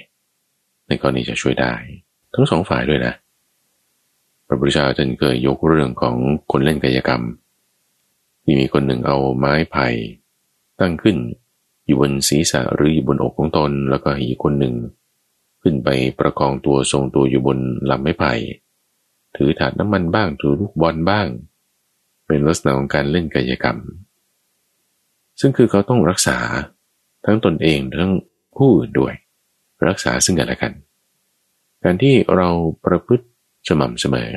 ในกรณีจะช่วยได้ ทั้งสองฝ่ายด้วยนะ พระพุทธเจ้าท่านเคยยกเรื่องของคนเล่นกายกรรมที่มีคนหนึ่งเอาไม้ไผ่ตั้งขึ้น อยู่บนศีรษะหรืออยู่บนอกของตน แล้วก็อีกคนหนึ่ง ขึ้นไปประคองตัวทรงตัวอยู่บนลำไม้ไผ่ถือถาดน้ำมันบ้างถือลูกบอลบ้าง เป็นลักษณะของการเล่นกายกรรม ซึ่งคือเขาต้องรักษาทั้งตนเองทั้งผู้อื่นด้วย รักษาซึ่งกันและกัน การที่เราประพฤติสม่ำเสมอ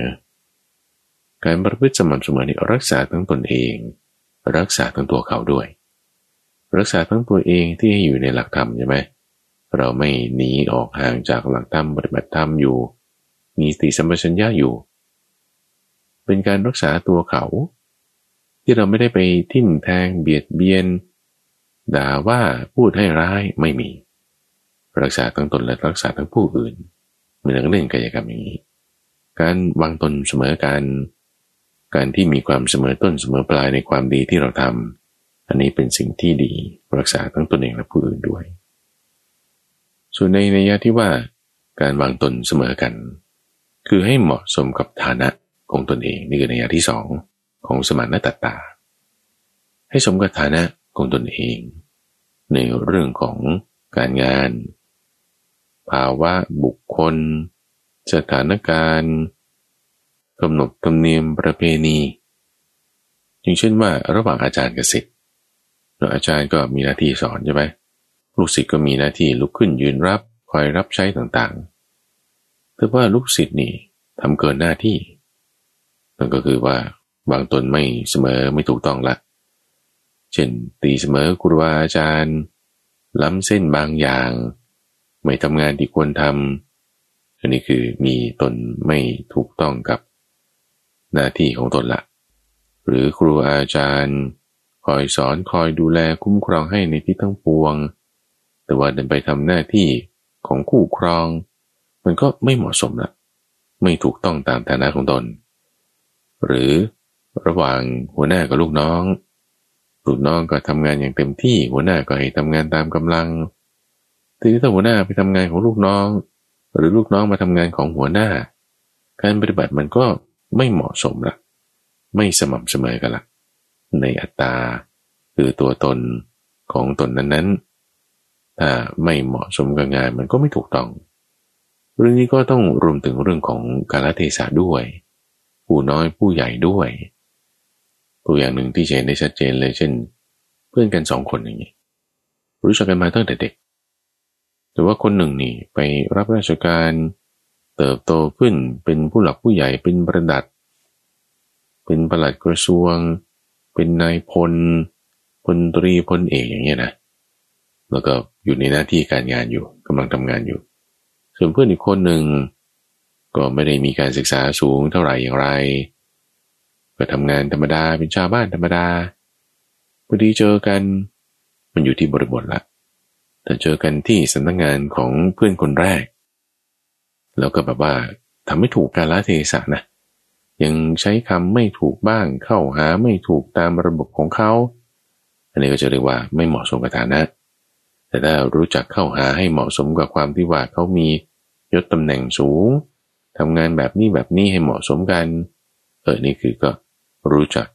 การประพฤติสม่ำเสมอนี่รักษาทั้งตนเอง รักษาทั้งตัวเขาด้วย รักษาทั้งตัวเองที่อยู่ในหลักธรรมใช่ไหม เราไม่หนีออกห่างจากหลักธรรมปฏิบัติธรรมอยู่ มีสติสัมปชัญญะอยู่ เป็นการรักษาตัวเขา ที่เราไม่ได้ไปทิ่มแทงเบียดเบียน ด่าว่าพูดให้ร้ายไม่มี รักษาทั้งตนและรักษาทั้งผู้อื่นเหมือนเล่นกายกรรมอย่างนี้ การวางตนเสมอการการที่มีความเสมอต้นเสมอปลายในความดีที่เราทำอันนี้เป็นสิ่งที่ดีรักษาทั้งตนเองและผู้อื่นด้วย ส่วนในนัยที่ว่าการวางตนเสมอกัน คือให้เหมาะสมกับฐานะของตนเองนี่คือนัยที่สองของสมานตัตตา ให้สมกับฐานะของตนเอง ในเรื่องของการงาน ภาวะบุคคล สถานการณ์กำหนดธรรมเนียมประเพณีอย่างเช่นว่าระหว่างอาจารย์กับศิษย์อาจารย์ก็มีหน้าที่สอนใช่ไหม ลูกศิษย์ก็มีหน้าที่ลุกขึ้นยืนรับคอยรับใช้ต่างๆแต่ว่าลูกศิษย์นี่ทำเกินหน้าที่ นั่นก็คือว่าบางตนไม่เสมอไม่ถูกต้องละ เช่นตีเสมอครูบาอาจารย์ ล้ำเส้นบางอย่าง ไม่ทำงานที่ควรทำอันนี้คือมีตนไม่ถูกต้องกับหน้าที่ของตนละ หรือครูอาจารย์ คอยสอนคอยดูแลคุ้มครองให้ในที่ทั้งปวง แต่ว่าเดินไปทำหน้าที่ของคู่ครอง มันก็ไม่เหมาะสมละไม่ถูกต้องตามฐานะของตน หรือระหว่างหัวหน้ากับลูกน้อง ลูกน้องก็ทำงานอย่างเต็มที่ หัวหน้าก็ให้ทำงานตามกำลังทีนี้ถ้าหัวหน้าไปทำงานของลูกน้อง หรือลูกน้องมาทำงานของหัวหน้า การปฏิบัติมันก็ไม่เหมาะสมละไม่สม่ำเสมอกันละในอัตตาคือตัวตนของตนนั้นๆ ถ้าไม่เหมาะสมกับงานมันก็ไม่ถูกต้อง เรื่องนี้ก็ต้องรวมถึงเรื่องของกาลเทศะด้วย ผู้น้อยผู้ใหญ่ด้วย ตัวอย่างหนึ่งที่เห็นได้ชัดเจนเลยเช่น เพื่อนกันสองคนอย่างนี้ รู้จักกันมาตั้งแต่เด็ก แต่ว่าคนหนึ่งนี่ไปรับราชการเติบโตขึ้นเป็นผู้หลักผู้ใหญ่เป็นประดัด เป็นประหลัดกระทรวง เป็นนายพลพลตรีพลเอกอย่างเงี้ยนะ แล้วก็อยู่ในหน้าที่การงานอยู่กำลังทำงานอยู่ ส่วนเพื่อนอีกคนหนึ่งก็ไม่ได้มีการศึกษาสูงเท่าไหร่อย่างไร ก็ทำงานธรรมดาเป็นชาวบ้านธรรมดาพอดีเจอกันมันอยู่ที่บริบทละแต่เจอกันที่สำนักงงานของเพื่อนคนแรก แล้วก็แบบว่าทำไม่ถูกกาลเทศะนะยังใช้คำไม่ถูกบ้างเข้าหาไม่ถูกตามระบบของเขา อันนี้ก็จะเรียกว่าไม่เหมาะสมกับฐานะ แต่ถ้ารู้จักเข้าหาให้เหมาะสมกับความที่ว่าเขามียศตำแหน่งสูงทำงานแบบนี้แบบนี้ให้เหมาะสมกัน เออนี่คือก็รู้จัก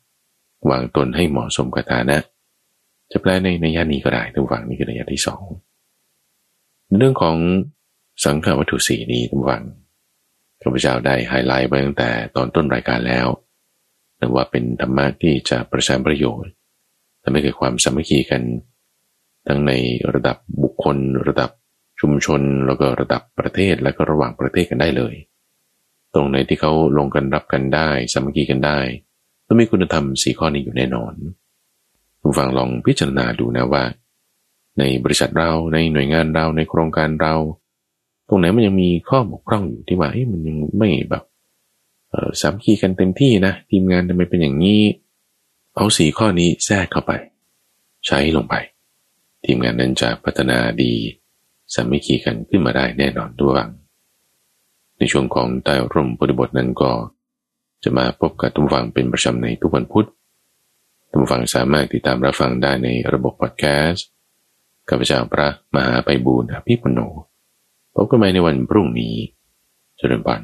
วางตนให้เหมาะสมกับฐานะ จะแปลในในยานี้ก็ได้ทุกฝั่งนี้คือในยาที่สองเรื่องของสังขาวัตถุสีนี้ทุกฝั่งข้าพเจ้าได้ไฮไลท์ไปตั้งแต่ตอนต้นรายการแล้วแต่ว่าเป็นธรรมะที่จะประชาประโยชน์ทำให้เกิดความสามัคคีกัน ทั้งในระดับบุคคล ระดับชุมชน แล้วก็ระดับประเทศและก็ระหว่างประเทศกันได้เลย ตรงไหนที่เขาลงกันรับกันได้สามัคคีกันได้ ต้องมีคุณธรรมสีข้อนี้อยู่แน่นอนคุณฟังลองพิจารณาดูนะว่า ในบริษัทเราในหน่วยงานเราในโครงการเรา ตรงไหนมันยังมีข้อบกพร่องอยู่ที่ว่ามันยังไม่แบบสามัคคีกันเต็มที่นะทีมงานทำไมเป็นอย่างนี้ เอาสีข้อนี้แทรกเข้าไป ใช้ลงไป ทีมงานนั้นจะพัฒนาดีสามัคคีกันขึ้นมาได้แน่นอนด้วยในช่วงของใต้ร่มบริบทนั้นก็ จะมาพบกับทุกฝังเป็นประจำในทุกวันพุธทุกฝังสามารถติดตามรับฟังได้ในระบบพอดแคสต์กับพระเจ้าพระมหาไปบูรณ์พิพุโนพบกันใหม่ในวันพรุ่งนี้เจริญปัน